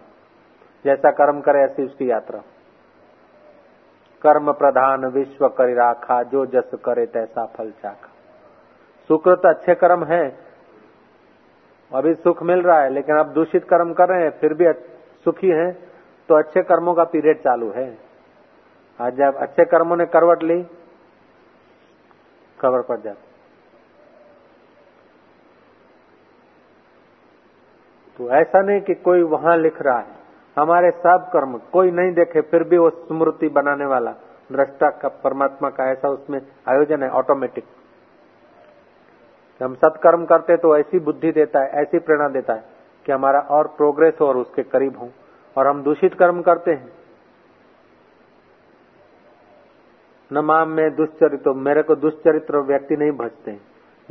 जैसा कर्म करे ऐसी उसकी यात्रा। कर्म प्रधान, विश्व कर राखा, जो जस करे तैसा फल चाखा। सुकृत अच्छे कर्म है अभी सुख मिल रहा है, लेकिन अब दूषित कर्म कर रहे हैं, फिर भी सुखी हैं तो अच्छे कर्मों का पीरियड चालू है। आज जब अच्छे कर्मों ने करवट ली, खबर पड़ जाती। तो ऐसा नहीं कि कोई वहाँ लिख रहा है। हमारे सब कर्म, कोई नहीं देखे, फिर भी वो स्मृति बनाने वाला दृष्टा का, परमात्मा का ऐसा उसमें आयोजन है ऑटोमेटिक हम सत्कर्म करते तो ऐसी बुद्धि देता है ऐसी प्रेरणा देता है कि हमारा और प्रोग्रेस हो और उसके करीब हो। और हम दूषित कर्म करते हैं। न माम में दुष्चरित्र मेरे को दुष्चरित्र व्यक्ति नहीं भजते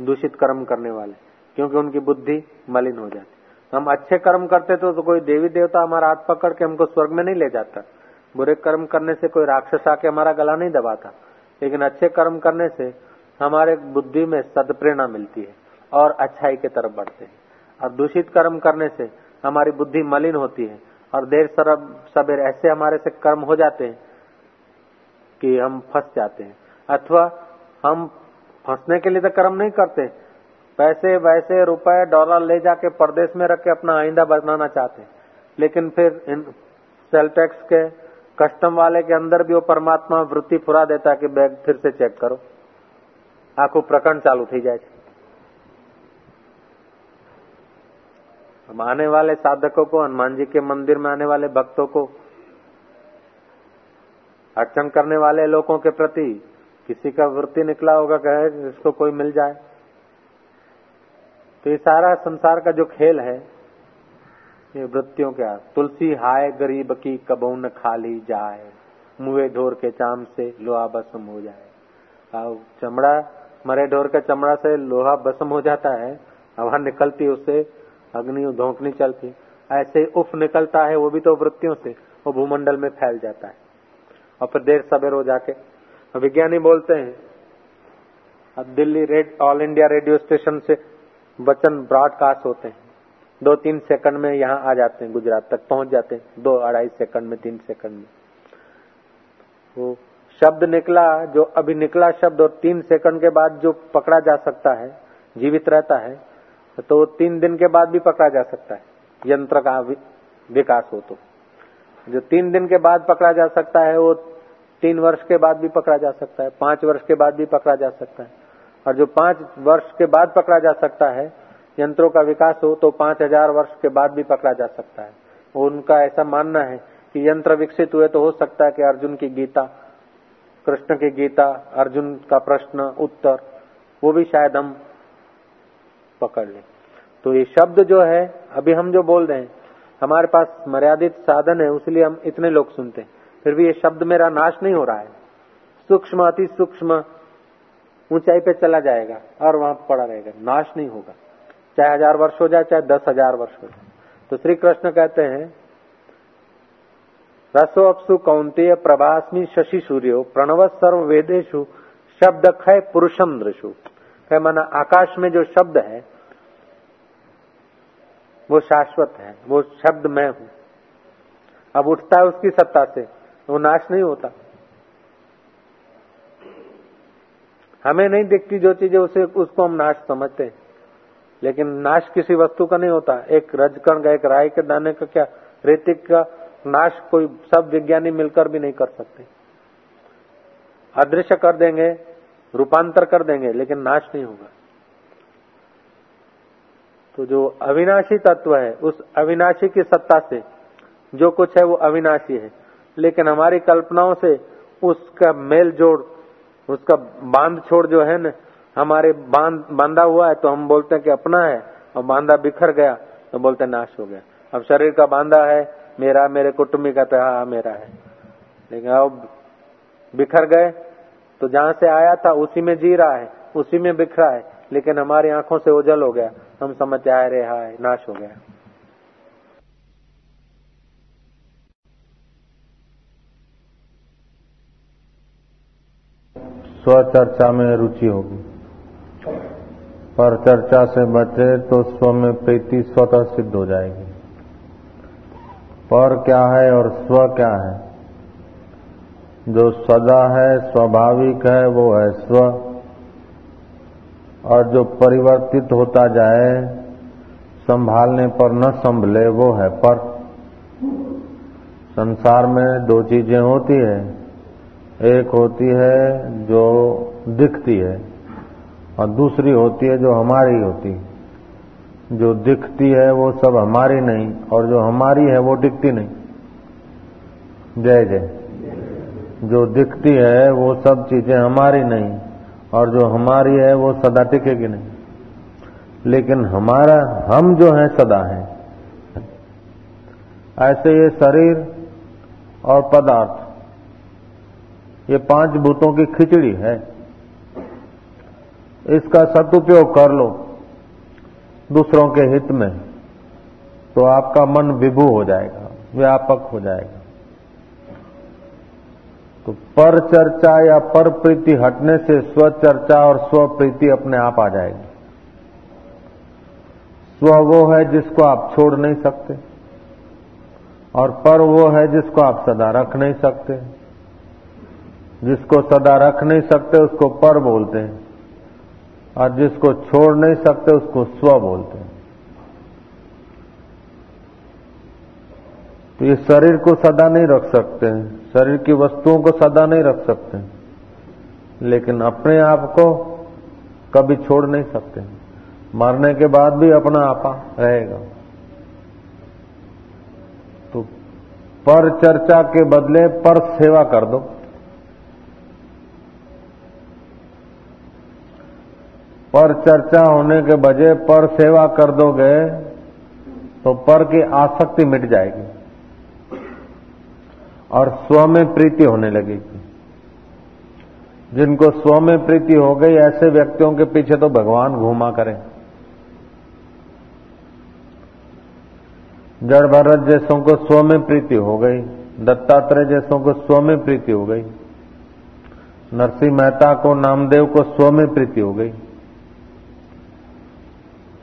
दूषित कर्म करने वाले क्योंकि उनकी बुद्धि मलिन हो जाती हम अच्छे कर्म करते तो, तो कोई देवी देवता हमारा हाथ पकड़ के हमको स्वर्ग में नहीं ले जाता। बुरे कर्म करने से कोई राक्षस आके हमारा गला नहीं दबाता। लेकिन अच्छे कर्म करने से हमारे बुद्धि में सदप्रेरणा मिलती है और अच्छाई की तरफ़ बढ़ते हैं। और दूषित कर्म करने से हमारी बुद्धि मलिन होती है और देर सरब सबेर ऐसे हमारे से कर्म हो जाते हैं कि हम फंस जाते हैं। अथवा हम फंसने के लिए तो कर्म नहीं करते। पैसे वैसे रुपए डॉलर ले जाके परदेश में रख के अपना आइंदा बनाना चाहते हैं। लेकिन फिर इन सेल टैक्स के कस्टम वाले के अंदर भी वो परमात्मा वृत्ति फुरा देता है कि बैग फिर से चेक करो। आखू प्रकरण चालू थी जाए हम आने वाले साधकों को हनुमान जी के मंदिर में आने वाले भक्तों को अर्चन करने वाले लोगों के प्रति किसी का वृत्ति निकला होगा कहे इसको कोई मिल जाए तो ये सारा संसार का जो खेल है ये वृत्तियों के तुलसी हाय गरीब की कबू खाली जाए मुए ढोर के चाम से लोहा बसम हो जाए चमड़ा मरे ढोर के चमड़ा से लोहा बसम हो जाता है हवा निकलती उससे, अग्नि धोकनी चलती। ऐसे उफ निकलता है, वो भी तो वृत्तियों से, वो भूमंडल में फैल जाता है। और फिर देर सवेर हो जाके, विज्ञानी बोलते हैं, अब दिल्ली रेड, ऑल इंडिया रेडियो स्टेशन से वचन ब्रॉडकास्ट होते हैं। दो तीन सेकंड में यहाँ आ जाते हैं, गुजरात तक पहुँच जाते हैं। दो अढ़ाई सेकंड में, तीन सेकंड में। वो शब्द निकला, जो अभी निकला शब्द और तीन सेकंड के बाद जो पकड़ा जा सकता है, जीवित रहता है तो तीन दिन के बाद भी पकड़ा जा सकता है, यंत्र का विकास हो तो। जो तीन दिन के बाद पकड़ा जा सकता है, वो तीन वर्ष के बाद भी पकड़ा जा सकता है, पाँच वर्ष के बाद भी पकड़ा जा सकता है। और जो पाँच वर्ष के बाद पकड़ा जा सकता है, यंत्रों का विकास हो तो पाँच हज़ार वर्ष के बाद भी पकड़ा जा सकता है। उनका ऐसा मानना है कि यंत्र विकसित हुए तो हो सकता है कि अर्जुन की गीता कृष्ण की गीता, अर्जुन का प्रश्न, उत्तर, वो भी शायद हम पकड़ लें। तो ये शब्द जो है, अभी हम जो बोल रहे हैं, हमारे पास मर्यादित साधन है, उसलिए हम इतने लोग सुनते हैं। फिर भी ये शब्द मेरा नाश नहीं हो रहा है। सूक्ष्म, अति सूक्ष्म, ऊंचाई पे चला जाएगा और वहाँ पड़ा रहेगा। नाश नहीं होगा। चाहे हज़ार वर्ष हो जाए, चाहे दस हज़ार वर्ष हो जाए। तो श्री कृष्ण कहते हैं रसो अपसु कौंतेय प्रभास्मी शशि सूर्यो, प्रणव सर्व वेदेशु शब्द खय पुरुषम दृशु कह, माना, आकाश में जो शब्द है, वो शाश्वत है, वो शब्द मैं हूँ। अब उठता है उसकी सत्ता से, वो नाश नहीं होता। हमें नहीं दिखती जो चीज़ें उसे, उसको हम नाश समझते हैं। लेकिन नाश किसी वस्तु का नहीं होता। एक रजकण का, एक राय के दाने का क्या रेतिक का नाश कोई सब विज्ञानी मिलकर भी नहीं कर सकते। अदृश्य कर देंगे, रूपांतर कर देंगे, लेकिन नाश नहीं होगा। तो जो अविनाशी तत्व है, उस अविनाशी की सत्ता से जो कुछ है वो अविनाशी है। लेकिन हमारी कल्पनाओं से उसका मेल जोड़, उसका बाँध छोड़ जो है ना, हमारे बाँध, बांधा हुआ है तो हम बोलते हैं कि अपना है, और बांधा बिखर गया तो बोलते हैं नाश हो गया। अब शरीर का बांधा है मेरा, मेरे कुटुंबी का तो हाँ मेरा है। लेकिन अब बिखर गए तो जहाँ से आया था, उसी में जी रहा है, उसी में बिखरा है। लेकिन हमारी आँखों से ओझल हो गया। हम समझते आए रे, हाय, नाश हो गया। स्वचर्चा में रुचि होगी। पर चर्चा से बचे तो स्व में प्रीति स्वतः सिद्ध हो जाएगी। पर क्या है और स्व क्या है? जो सदा है, स्वाभाविक है, वो है स्व। और जो परिवर्तित होता जाए, संभालने पर न संभले, वो है पर। संसार में दो चीज़ें होती है। एक होती है जो दिखती है, और दूसरी होती है जो हमारी होती है। जो दिखती है वो सब हमारी नहीं, और जो हमारी है वो दिखती नहीं। जय जय। जो दिखती है वो सब चीज़ें हमारी नहीं, और जो हमारी है वो सदा टिकेगी नहीं। लेकिन हमारा, हम जो है, सदा है। ऐसे ये शरीर और पदार्थ, ये पाँच भूतों की खिचड़ी है। इसका सदुपयोग कर लो। दूसरों के हित में तो आपका मन विभू हो जाएगा, व्यापक हो जाएगा। तो पर चर्चा या पर प्रीति हटने से स्व चर्चा और स्व प्रीति अपने आप आ जाएगी। स्व वो है जिसको आप छोड़ नहीं सकते, और पर वो है जिसको आप सदा रख नहीं सकते। जिसको सदा रख नहीं सकते, उसको पर बोलते हैं। और जिसको छोड़ नहीं सकते, उसको स्व बोलते हैं। तो ये शरीर को सदा नहीं रख सकते हैं। शरीर की वस्तुओं को सदा नहीं रख सकते लेकिन अपने आप को कभी छोड़ नहीं सकते मरने के बाद भी अपना आपा रहेगा। तो पर चर्चा के बदले पर सेवा कर दो। पर चर्चा होने के बजाय पर सेवा कर दोगे तो पर की आसक्ति मिट जाएगी और स्व में प्रीति होने लगेगी। जिनको स्व में प्रीति हो गई, ऐसे व्यक्तियों के पीछे तो भगवान घूमा करें। जड़ भरत जैसों को स्व में प्रीति हो गई, दत्तात्रेय जैसों को स्व में प्रीति हो गई, नरसिंह मेहता को, नामदेव को स्व में प्रीति हो गई।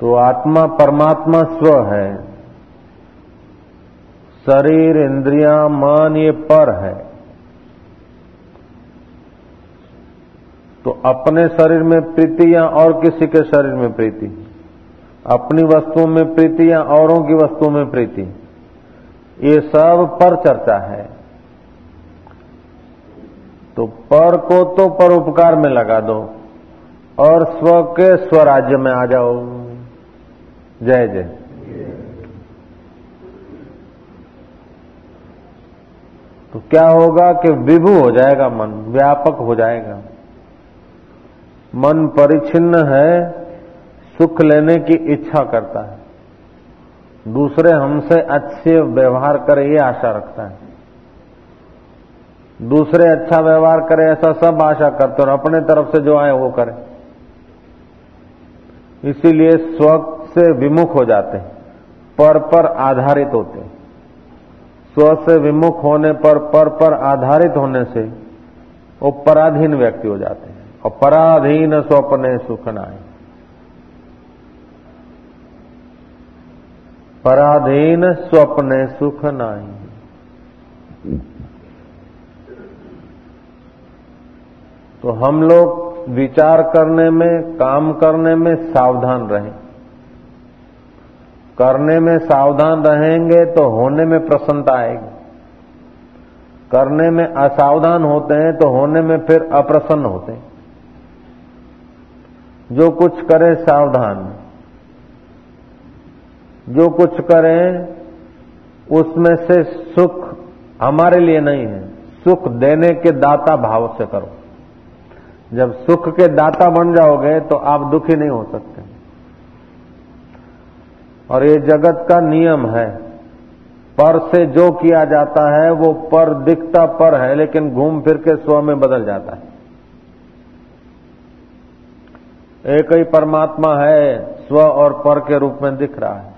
तो आत्मा परमात्मा स्व है। शरीर इंद्रियाँ मन ये पर है। तो अपने शरीर में प्रीति या और किसी के शरीर में प्रीति? अपनी वस्तुओं में प्रीति या औरों की वस्तुओं में प्रीति? ये सब पर चर्चा है। तो पर को तो परोपकार में लगा दो और स्व के स्वराज्य में आ जाओ। जय जय। तो क्या होगा कि विभु हो जाएगा मन, व्यापक हो जाएगा। मन परिचिन्न है, सुख लेने की इच्छा करता है। दूसरे हमसे अच्छे व्यवहार करे ये आशा रखता है। दूसरे अच्छा व्यवहार करे ऐसा सब आशा करते और अपने तरफ़ से जो आए वो करे। इसीलिए स्व से विमुख हो जाते हैं, पर पर आधारित होते हैं। स्व से विमुख होने पर पर पर आधारित होने से वो पराधीन व्यक्ति हो जाते हैं, और पराधीन स्वप्ने सुख नाय। पराधीन स्वप्ने सुख नाई तो हम लोग विचार करने में, काम करने में सावधान रहें। करने में सावधान रहेंगे तो होने में प्रसन्नता आएगी। करने में असावधान होते हैं तो होने में फिर अप्रसन्न होते हैं। जो कुछ करें सावधान। जो कुछ करें, उसमें से सुख हमारे लिए नहीं है। सुख देने के दाता भाव से करो। जब सुख के दाता बन जाओगे तो आप दुखी नहीं हो सकते। और ये जगत का नियम है। पर से जो किया जाता है, वो पर दिखता पर है, लेकिन घूम फिर के स्व में बदल जाता है। एक ही परमात्मा है, स्व और पर के रूप में दिख रहा है।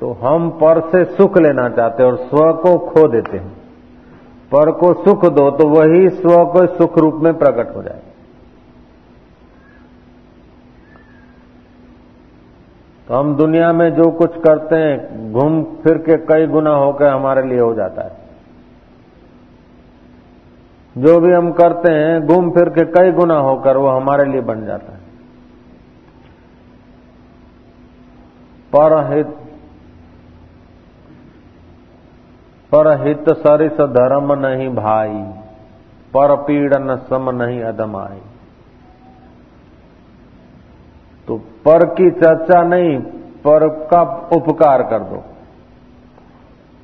तो हम पर से सुख लेना चाहते हैं और स्व को खो देते हैं। पर को सुख दो तो वही स्व को सुख रूप में प्रकट हो जाए तो हम दुनिया में जो कुछ करते हैं, घूम फिर के कई गुना होकर हमारे लिए हो जाता है। जो भी हम करते हैं, घूम फिर के कई गुना होकर वो हमारे लिए बन जाता है। परहित परहित सरिस धर्म नहीं भाई, पर पीड़न सम नहीं अदमाई। तो पर की चर्चा नहीं, पर का उपकार कर दो।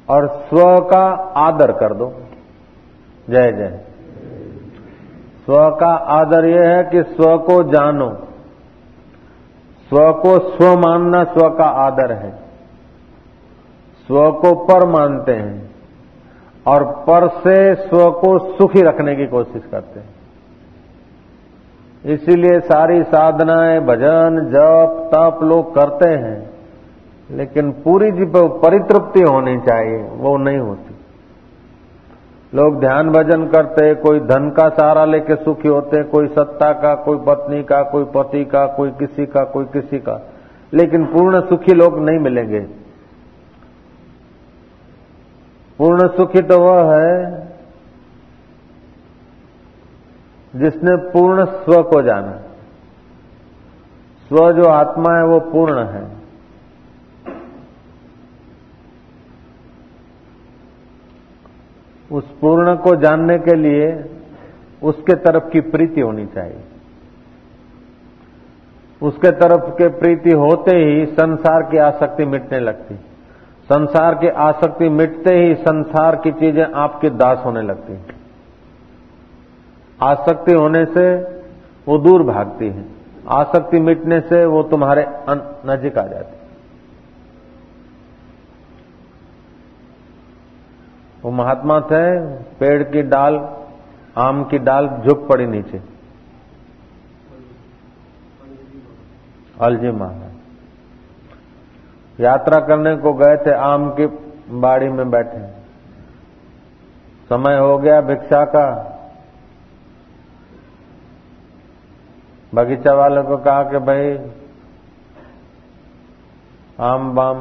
और स्व का आदर कर दो। जय जय। स्व का आदर यह है कि स्व को जानो। स्व को स्व मानना स्व का आदर है। स्व को पर मानते हैं और पर से स्व को सुखी रखने की कोशिश करते हैं। इसीलिए सारी साधनाएँ, भजन, जप, तप लोग करते हैं। लेकिन पूरी जी परितृप्ति होनी चाहिए, वो नहीं होती। लोग ध्यान भजन करते, कोई धन का सहारा लेके सुखी होते, कोई सत्ता का, कोई पत्नी का, कोई पति का, कोई किसी का, कोई किसी का। लेकिन पूर्ण सुखी लोग नहीं मिलेंगे। पूर्ण सुखी तो वह है जिसने पूर्ण स्व को जाना। स्व जो आत्मा है, वो पूर्ण है। उस पूर्ण को जानने के लिए उसके तरफ़ की प्रीति होनी चाहिए। उसके तरफ़ के प्रीति होते ही संसार की आसक्ति मिटने लगती। संसार की आसक्ति मिटते ही संसार की चीज़ें आपके दास होने लगती। आसक्ति होने से वो दूर भागती है। आसक्ति मिटने से वो तुम्हारे नजीक आ जाती वो महात्मा थे, पेड़ की डाल, आम की डाल झुक पड़ी नीचे। अलजी महाराज। यात्रा करने को गए थे, आम की बाड़ी में बैठे। समय हो गया भिक्षा का। बगीचा वाले को कहा कि भाई, आम बाम।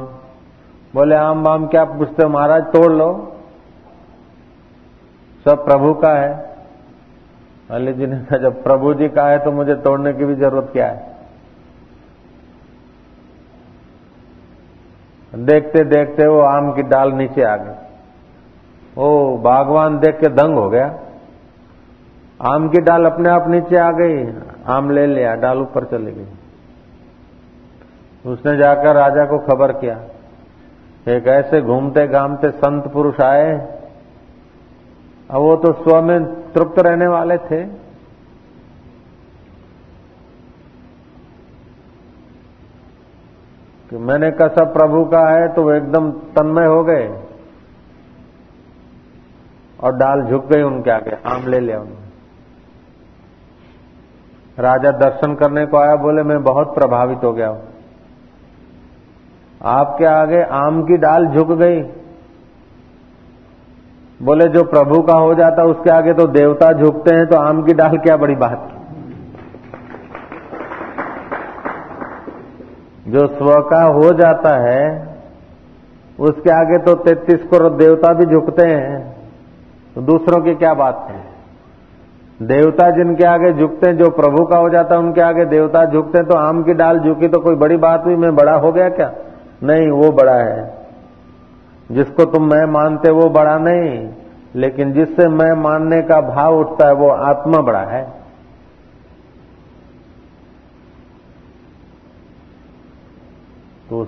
बोले, आम बाम क्या पूछते महाराज, तोड़ लो। सब प्रभु का है। अली जी ने कहा, जब प्रभु जी का है तो मुझे तोड़ने की भी ज़रूरत क्या है? देखते देखते वो आम की डाल नीचे आ गई। ओ बागवान देख के दंग हो गया। आम की डाल अपने आप नीचे आ गई। आम ले लिया, डाल ऊपर चली गई। उसने जाकर राजा को खबर किया, एक ऐसे घूमते घामते संत पुरुष आए। अब वो तो स्व में तृप्त रहने वाले थे। कि मैंने कहा सब प्रभु का है तो वो एकदम तन्मय हो गए। और डाल झुक गई उनके आगे, आम ले लिया उन्होंने। राजा दर्शन करने को आया, बोले, मैं बहुत प्रभावित हो गया हूँ। आपके आगे आम की डाल झुक गई। बोले, जो प्रभु का हो जाता, उसके आगे तो देवता झुकते हैं तो आम की डाल क्या बड़ी बात? जो स्व का हो जाता है, उसके आगे तो तैतीस करोड़ देवता भी झुकते हैं। तो दूसरों की क्या बात है? देवता जिनके आगे झुकते हैं, जो प्रभु का हो जाता है, उनके आगे देवता झुकते हैं तो आम की डाल झुकी तो कोई बड़ी बात हुई, मैं बड़ा हो गया क्या? नहीं, वो बड़ा है। जिसको तुम मैं मानते वो बड़ा नहीं। लेकिन जिससे मैं मानने का भाव उठता है, वो आत्मा बड़ा है। तो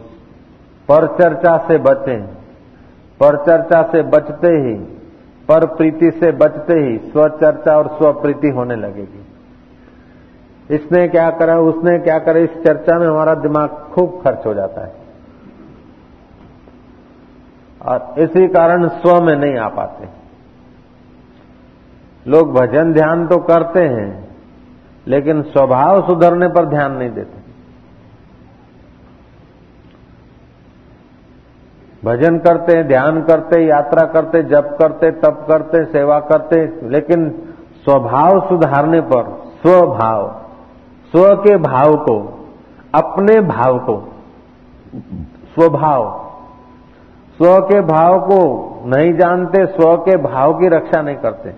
पर चर्चा से बचें। पर चर्चा से बचते ही पर प्रीति से बचते ही स्वचर्चा और स्वप्रीति होने लगेगी। इसने क्या करा, उसने क्या करा, इस चर्चा में हमारा दिमाग खूब खर्च हो जाता है। और इसी कारण स्व में नहीं आ पाते। लोग भजन ध्यान तो करते हैं, लेकिन स्वभाव सुधरने पर ध्यान नहीं देते। भजन करते, ध्यान करते, यात्रा करते, जप करते, तप करते, सेवा करते, लेकिन स्वभाव सुधारने पर, स्वभाव, स्व के भाव को, अपने भाव को, स्वभाव, स्व के भाव को नहीं जानते, स्व के भाव की रक्षा नहीं करते,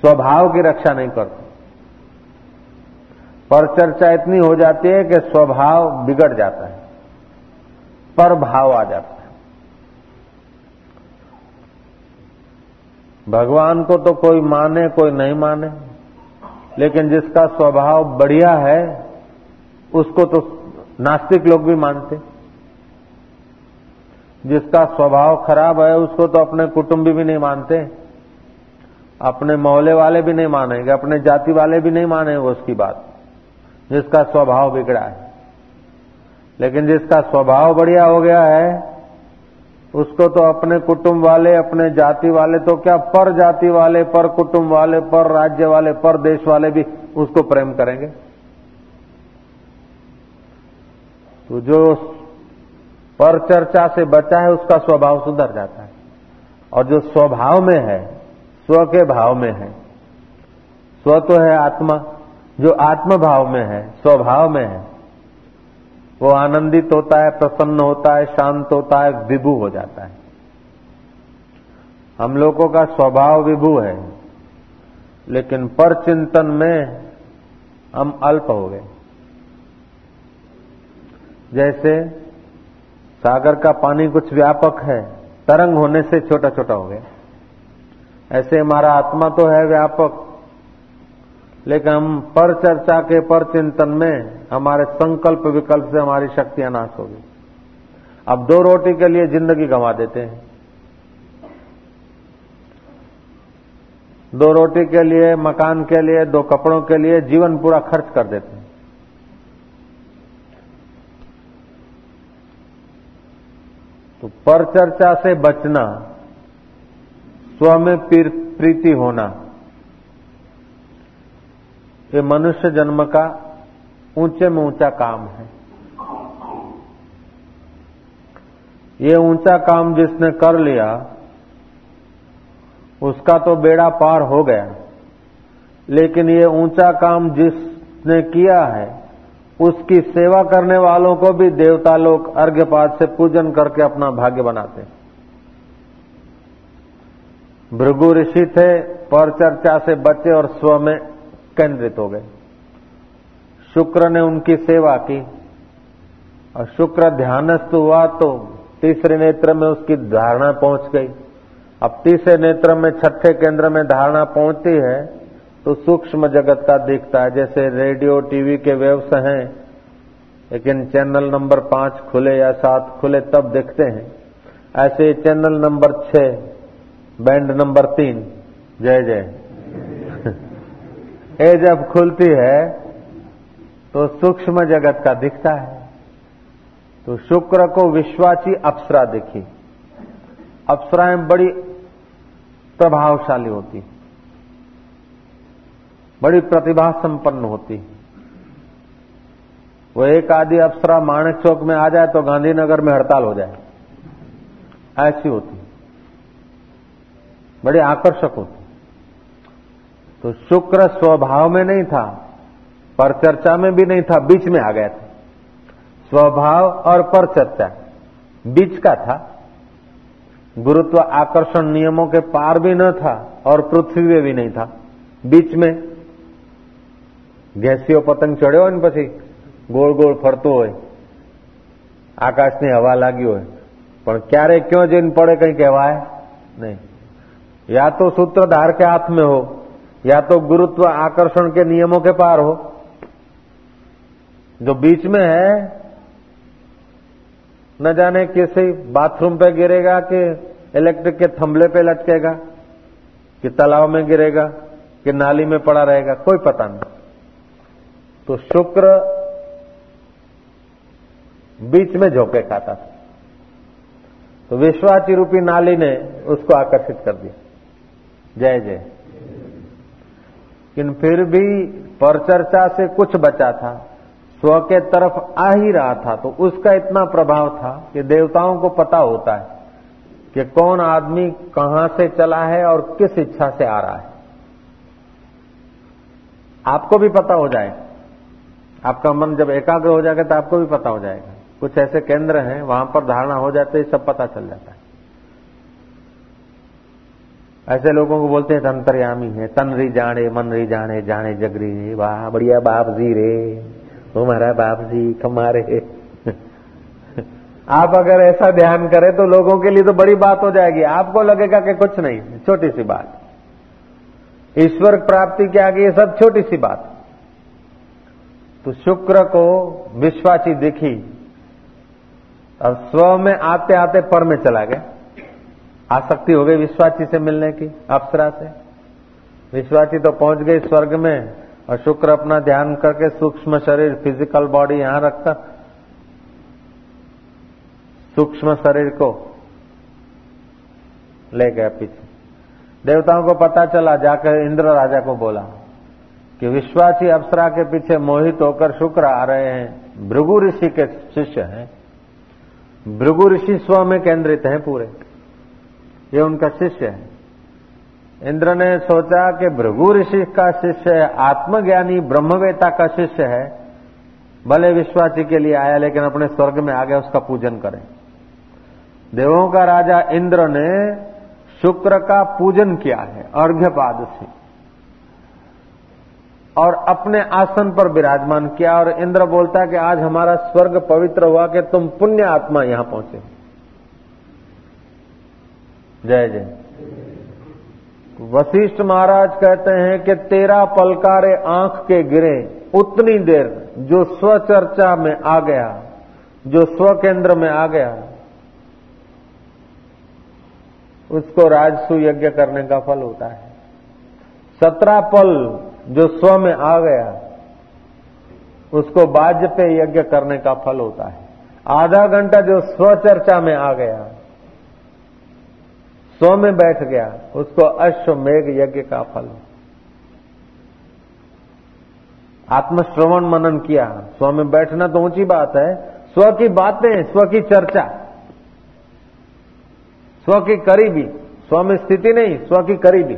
स्वभाव की रक्षा नहीं करते। पर चर्चा इतनी हो जाती है कि स्वभाव बिगड़ जाता है, पर भाव आ जाता है। भगवान को तो कोई माने, कोई नहीं माने। लेकिन जिसका स्वभाव बढ़िया है, उसको तो नास्तिक लोग भी मानते। जिसका स्वभाव खराब है, उसको तो अपने कुटुंबी भी नहीं मानते। अपने मोहल्ले वाले भी नहीं मानेंगे, अपने जाति वाले भी नहीं मानेंगे उसकी बात। जिसका स्वभाव बिगड़ा है। लेकिन जिसका स्वभाव बढ़िया हो गया है उसको तो अपने कुटुंब वाले, अपने जाति वाले तो क्या पर जाति वाले, पर कुटुंब वाले, पर राज्य वाले, पर देश वाले भी उसको प्रेम करेंगे? तो जो पर चर्चा से बचा है, उसका स्वभाव सुधर जाता है। और जो स्वभाव में है, स्व के भाव में है, स्व तो है आत्मा, जो आत्म भाव में है, स्वभाव में है वो आनंदित होता है, प्रसन्न होता है, शांत होता है, विभु हो जाता है। हम लोगों का स्वभाव विभु है, लेकिन पर चिंतन में हम अल्प हो गए। जैसे सागर का पानी कुछ व्यापक है, तरंग होने से छोटा छोटा हो गया। ऐसे हमारा आत्मा तो है व्यापक लेकिन हम पर चर्चा के पर चिंतन में हमारे संकल्प विकल्प से हमारी शक्तियाँ नाश होगी अब दो रोटी के लिए ज़िंदगी गंवा देते हैं। दो रोटी के लिए, मकान के लिए, दो कपड़ों के लिए जीवन पूरा खर्च कर देते हैं। तो पर चर्चा से बचना, स्व में प्रीति होना। ये मनुष्य जन्म का ऊँचे में ऊँचा काम है। ये ऊँचा काम जिसने कर लिया, उसका तो बेड़ा पार हो गया। लेकिन ये ऊँचा काम जिसने किया है, उसकी सेवा करने वालों को भी देवता लोग अर्घ्यपात से पूजन करके अपना भाग्य बनाते हैं। भृगु ऋषि थे पर चर्चा से बचे और स्व में केंद्रित हो गए। शुक्र ने उनकी सेवा की। और शुक्र ध्यानस्थ हुआ तो तीसरे नेत्र में उसकी धारणा पहुँच गई। अब तीसरे नेत्र में, छठे केंद्र में धारणा पहुँचती है तो सूक्ष्म जगत का दिखता है। जैसे रेडियो, टीवी के वेव्स हैं, लेकिन चैनल नंबर पाँच खुले या सात खुले तब दिखते हैं। ऐसे चैनल नंबर छह, बैंड नंबर तीन। जय जय। ये जब खुलती है तो सूक्ष्म जगत का दिखता है। तो शुक्र को विश्वाची अप्सरा दिखी। अप्सराएँ बड़ी प्रभावशाली होती। बड़ी प्रतिभा संपन्न होती। वो एक आदि अप्सरा माणक चौक में आ जाए तो गांधीनगर में हड़ताल हो जाए। ऐसी होती। बड़ी आकर्षक होती। तो शुक्र स्वभाव में नहीं था पर चर्चा में भी नहीं था, बीच में आ गया था। स्वभाव और पर चर्चा बीच का था। गुरुत्व आकर्षण नियमों के पार भी न था और पृथ्वी में भी नहीं था, बीच में। घेसियों पतंग चढ़े हो पी गोल गोल ગોળ हो आकाशनी हवा लगी हो क्या क्यों ક્યારે पड़े कहीं कहवाए? नहीं। या तो सूत्रधार के हाथ में हो या तो गुरुत्व आकर्षण के नियमों के पार हो। जो बीच में है, न जाने किसी बाथरूम पे गिरेगा कि इलेक्ट्रिक के थंबले पे लटकेगा, कि तालाब में गिरेगा, कि नाली में पड़ा रहेगा, कोई पता नहीं। तो शुक्र बीच में झोंके खाता था। तो विश्वाची रूपी नाली ने उसको आकर्षित कर दिया। जय जय। लेकिन फिर भी परचर्चा से कुछ बचा था। स्व के तरफ़ आ ही रहा था तो उसका इतना प्रभाव था कि देवताओं को पता होता है कि कौन आदमी कहाँ से चला है और किस इच्छा से आ रहा है। आपको भी पता हो जाए। आपका मन जब एकाग्र हो जाएगा तो आपको भी पता हो जाएगा। कुछ ऐसे केंद्र हैं, वहाँ पर धारणा हो जाते ही, सब पता चल जाता है। ऐसे लोगों को बोलते हैं तंत्रयामी है, तन री जाने, मन री जाने जाने जगरी रे, वाह, बढ़िया बाप जी रे हमारा बाप जी कमारे आप अगर ऐसा ध्यान करें तो लोगों के लिए तो बड़ी बात हो जाएगी। आपको लगेगा कि कुछ नहीं, छोटी सी बात। ईश्वर प्राप्ति के आगे ये सब छोटी सी बात। तो शुक्र को विश्वाची दिखी और स्व में आते आते पर में चला गया। आसक्ति हो गई विश्वाची से मिलने की, अप्सरा से। विश्वाची तो पहुँच गई स्वर्ग में और शुक्र अपना ध्यान करके सूक्ष्म शरीर फ़िज़िकल बॉडी यहाँ रखकर सूक्ष्म शरीर को ले गया पीछे। देवताओं को पता चला, जाकर इंद्र राजा को बोला कि विश्वासी अप्सरा के पीछे मोहित होकर शुक्र आ रहे हैं। भृगु ऋषि के शिष्य हैं। भृगु ऋषि स्व में केंद्रित हैं पूरे। ये उनका शिष्य है। इंद्र ने सोचा कि भृगु ऋषि का शिष्य है, आत्मज्ञानी ब्रह्मवेता का शिष्य है। भले विश्वासी के लिए आया, लेकिन अपने स्वर्ग में आ गया उसका पूजन करें। देवों का राजा इंद्र ने शुक्र का पूजन किया है, अर्घ्यपाद से। और अपने आसन पर विराजमान किया, और इंद्र बोलता कि आज हमारा स्वर्ग पवित्र हुआ कि तुम पुण्य आत्मा यहाँ पहुँचे। जय जय। वशिष्ठ महाराज कहते हैं कि तेरा पलकारे आँख के गिरे उतनी देर जो स्वचर्चा में आ गया, जो स्व केंद्र में आ गया, उसको राजसु यज्ञ करने का फल होता है। सत्रह पल जो स्व में आ गया, उसको बाज्य पे यज्ञ करने का फल होता है। आधा घंटा जो स्वचर्चा में आ गया स्व में बैठ गया, उसको अश्वमेघ यज्ञ का फल। आत्मश्रवण मनन किया स्व में बैठना तो ऊँची बात है स्व की बातें स्व की चर्चा स्व की करीबी स्व में स्थिति नहीं स्व की करीबी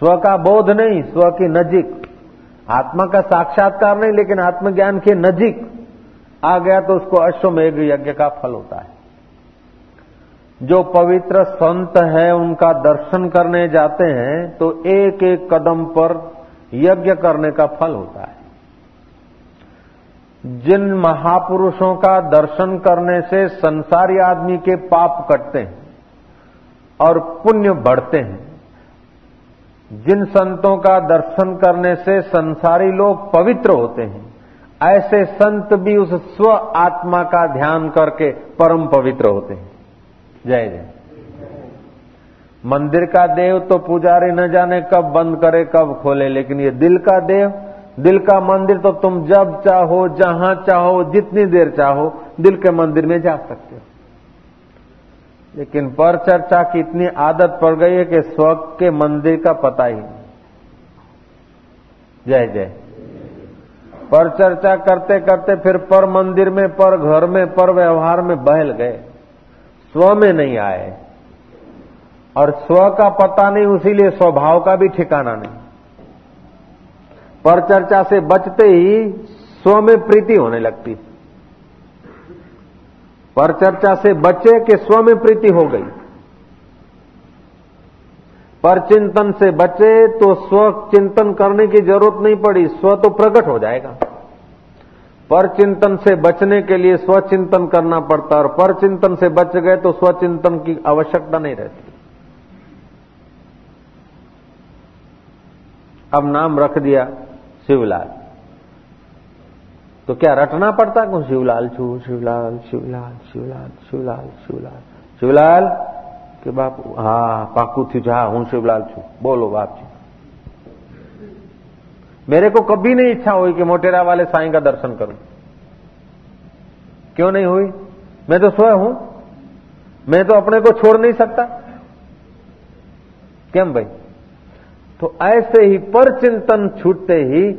स्व का बोध नहीं स्व की नजीक। आत्मा का साक्षात्कार नहीं, लेकिन आत्मज्ञान के नजीक आ गया तो उसको अश्वमेघ यज्ञ का फल होता है। जो पवित्र संत हैं, उनका दर्शन करने जाते हैं तो एक एक कदम पर यज्ञ करने का फल होता है। जिन महापुरुषों का दर्शन करने से संसारी आदमी के पाप कटते हैं और पुण्य बढ़ते हैं। जिन संतों का दर्शन करने से संसारी लोग पवित्र होते हैं, ऐसे संत भी उस स्व आत्मा का ध्यान करके परम पवित्र होते हैं। जय जय मंदिर का देव तो पुजारी न जाने कब बंद करे, कब खोले, लेकिन ये दिल का देव, दिल का मंदिर तो तुम जब चाहो, जहाँ चाहो, जितनी देर चाहो, दिल के मंदिर में जा सकते हो। लेकिन पर चर्चा की इतनी आदत पड़ गई है कि स्व के मंदिर का पता ही नहीं। जय जय। पर चर्चा करते करते फिर पर मंदिर में, पर घर में, पर व्यवहार में बहल गए। स्व में नहीं आए और स्व का पता नहीं, उसीलिए स्वभाव का भी ठिकाना नहीं। पर चर्चा से बचते ही स्व में प्रीति होने लगती। पर चर्चा से बचे कि स्व में प्रीति हो गई। पर चिंतन से बचे तो स्व चिंतन करने की ज़रूरत नहीं पड़ी, स्व तो प्रकट हो जाएगा। पर चिंतन से बचने के लिए स्वचिंतन करना पड़ता और पर चिंतन से बच गए तो स्वचिंतन की आवश्यकता नहीं रहती। अब नाम रख दिया शिवलाल। तो क्या रटना पड़ता क्यों शिवलाल, छू, शिवलाल शिवलाल शिवलाल शिवलाल शिवलाल। शिवलाल के बाप हाँ पाकू थी जा हूँ, शिवलाल छू। बोलो बाप जी। मेरे को कभी नहीं इच्छा हुई कि मोटेरा वाले साईं का दर्शन करूँ। क्यों नहीं हुई? मैं तो स्वयं हूँ। मैं तो अपने को छोड़ नहीं सकता। क्यों भाई? तो ऐसे ही पर चिंतन छूटते ही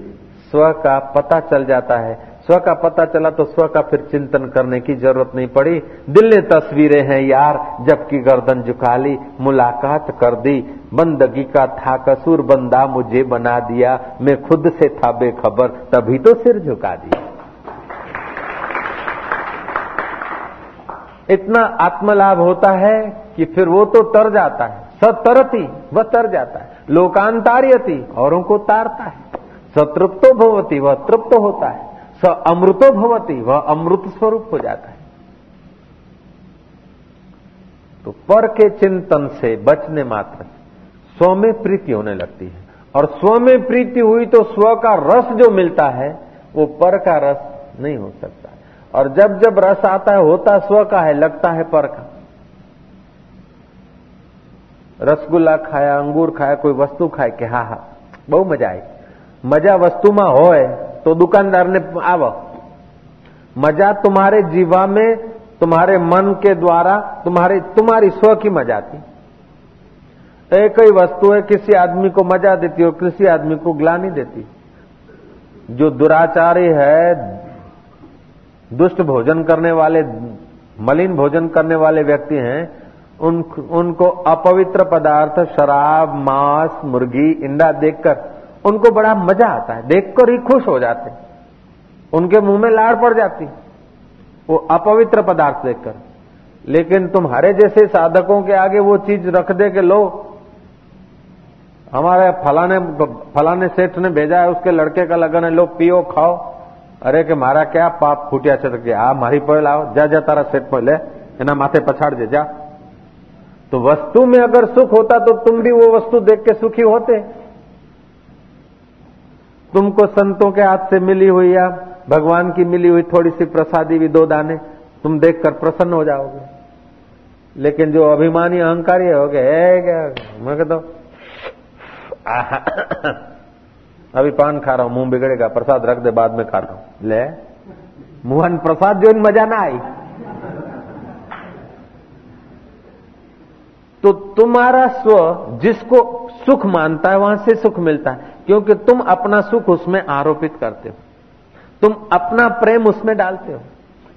स्व का पता चल जाता है स्व का पता चला तो स्व का फिर चिंतन करने की ज़रूरत नहीं पड़ी। दिल ने तस्वीरें हैं यार, जबकि गर्दन झुका ली मुलाकात कर दी। बंदगी का था कसूर बंदा मुझे बना दिया। मैं खुद से था बेखबर, तभी तो सिर झुका दिया। इतना आत्मलाभ होता है कि फिर वो तो तर जाता है। सतरती वह तर जाता है। लोकांतार्यति, औरों को तारता है। सतृप्तो भवती, वह तृप्त होता है। स अमृतो भवती वह अमृत स्वरूप हो जाता है तो पर के चिंतन से बचने मात्र स्व में प्रीति होने लगती है और स्व में प्रीति हुई तो स्व का रस जो मिलता है वो पर का रस नहीं हो सकता और जब जब रस आता है होता स्व का है लगता है पर का રસગુલ્લા ખાયા અંગૂર ખાયા કોઈ વસ્તુ ખાય કે હા હા બહુ મજા આવી મજા વસ્તુમાં હોય तो दुकानदार ने आव मज़ा तुम्हारे जीवा में तुम्हारे मन के द्वारा तुम्हारे तुम्हारी स्व की मज़ा थी एक ही वस्तु है किसी आदमी को मज़ा देती हो किसी आदमी को ग्लानी देती। जो दुराचारी है दुष्ट भोजन करने वाले मलिन भोजन करने वाले व्यक्ति हैं उन, उनको अपवित्र पदार्थ शराब मांस मुर्गी इंडा देखकर उनको बड़ा मजा आता है देखकर ही खुश हो जाते उनके मुंह में लाड़ पड़ जाती वो अपवित्र पदार्थ देखकर लेकिन तुम्हारे जैसे साधकों के आगे वो चीज रख दे के लो हमारे फलाने फलाने सेठ ने भेजा है उसके लड़के का लगन है लो पियो खाओ अरे કે મારા ક્યાં પાપ ફૂટ્યા છે તો કે આ મારી પર લાવો જા જા તારા સેટ પર લે એના માથે પછાડજે જા तो वस्तु में अगर सुख होता तो तुम भी वो वस्तु देख के सुखी होते तुमको संतों के हाथ से मिली हुई या भगवान की मिली हुई थोड़ी सी प्रसादी भी दो दाने, तुम देखकर प्रसन्न हो जाओगे। लेकिन जो अभिमानी अहंकारी हो गए मैं कहता अभी पान खा रहा हूँ, मुँह बिगड़ेगा, प्रसाद रख दे, बाद में खाता हूँ। ले, मोहन, प्रसाद जो इन मज़ा ना आई। तो तुम्हारा स्व जिसको सुख मानता है, वहाँ से सुख मिलता है। क्योंकि तुम अपना सुख उसमें आरोपित करते हो। तुम अपना प्रेम उसमें डालते हो।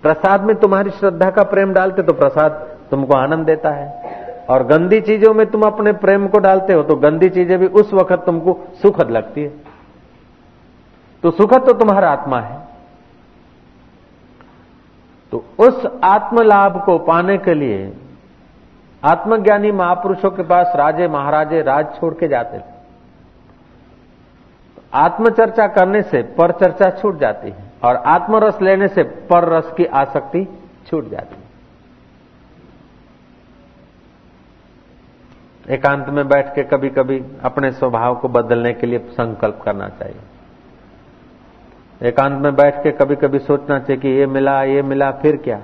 प्रसाद में तुम्हारी श्रद्धा का प्रेम डालते तो प्रसाद तुमको आनंद देता है। और गंदी चीज़ों में तुम अपने प्रेम को डालते हो तो गंदी चीज़ें भी उस वक्त तुमको सुखद लगती है। तो सुखद तो तुम्हारा आत्मा है। तो उस आत्मलाभ को पाने के लिए आत्मज्ञानी महापुरुषों के पास राजे महाराजे राज छोड़ के जाते थे। आत्मचर्चा करने से पर चर्चा छूट जाती है और आत्मरस लेने से पर रस की आसक्ति छूट जाती है। एकांत में बैठ के कभी कभी अपने स्वभाव को बदलने के लिए संकल्प करना चाहिए। एकांत में बैठ के कभी कभी सोचना चाहिए कि ये मिला ये मिला, फिर क्या?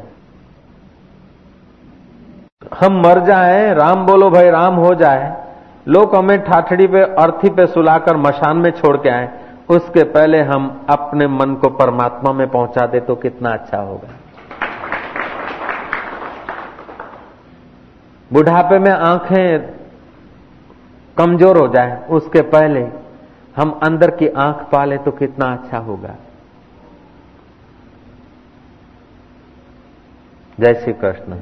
हम मर जाए, राम बोलो भाई, राम हो जाए। लोग हमें ठाठड़ी पे, अर्थी पे सुलाकर मशान में छोड़ के आए। उसके पहले हम अपने मन को परमात्मा में पहुँचा दे तो कितना अच्छा होगा। बुढ़ापे में आँखें कमज़ोर हो जाए, उसके पहले हम अंदर की आँख पाले तो कितना अच्छा होगा। जय श्री कृष्ण।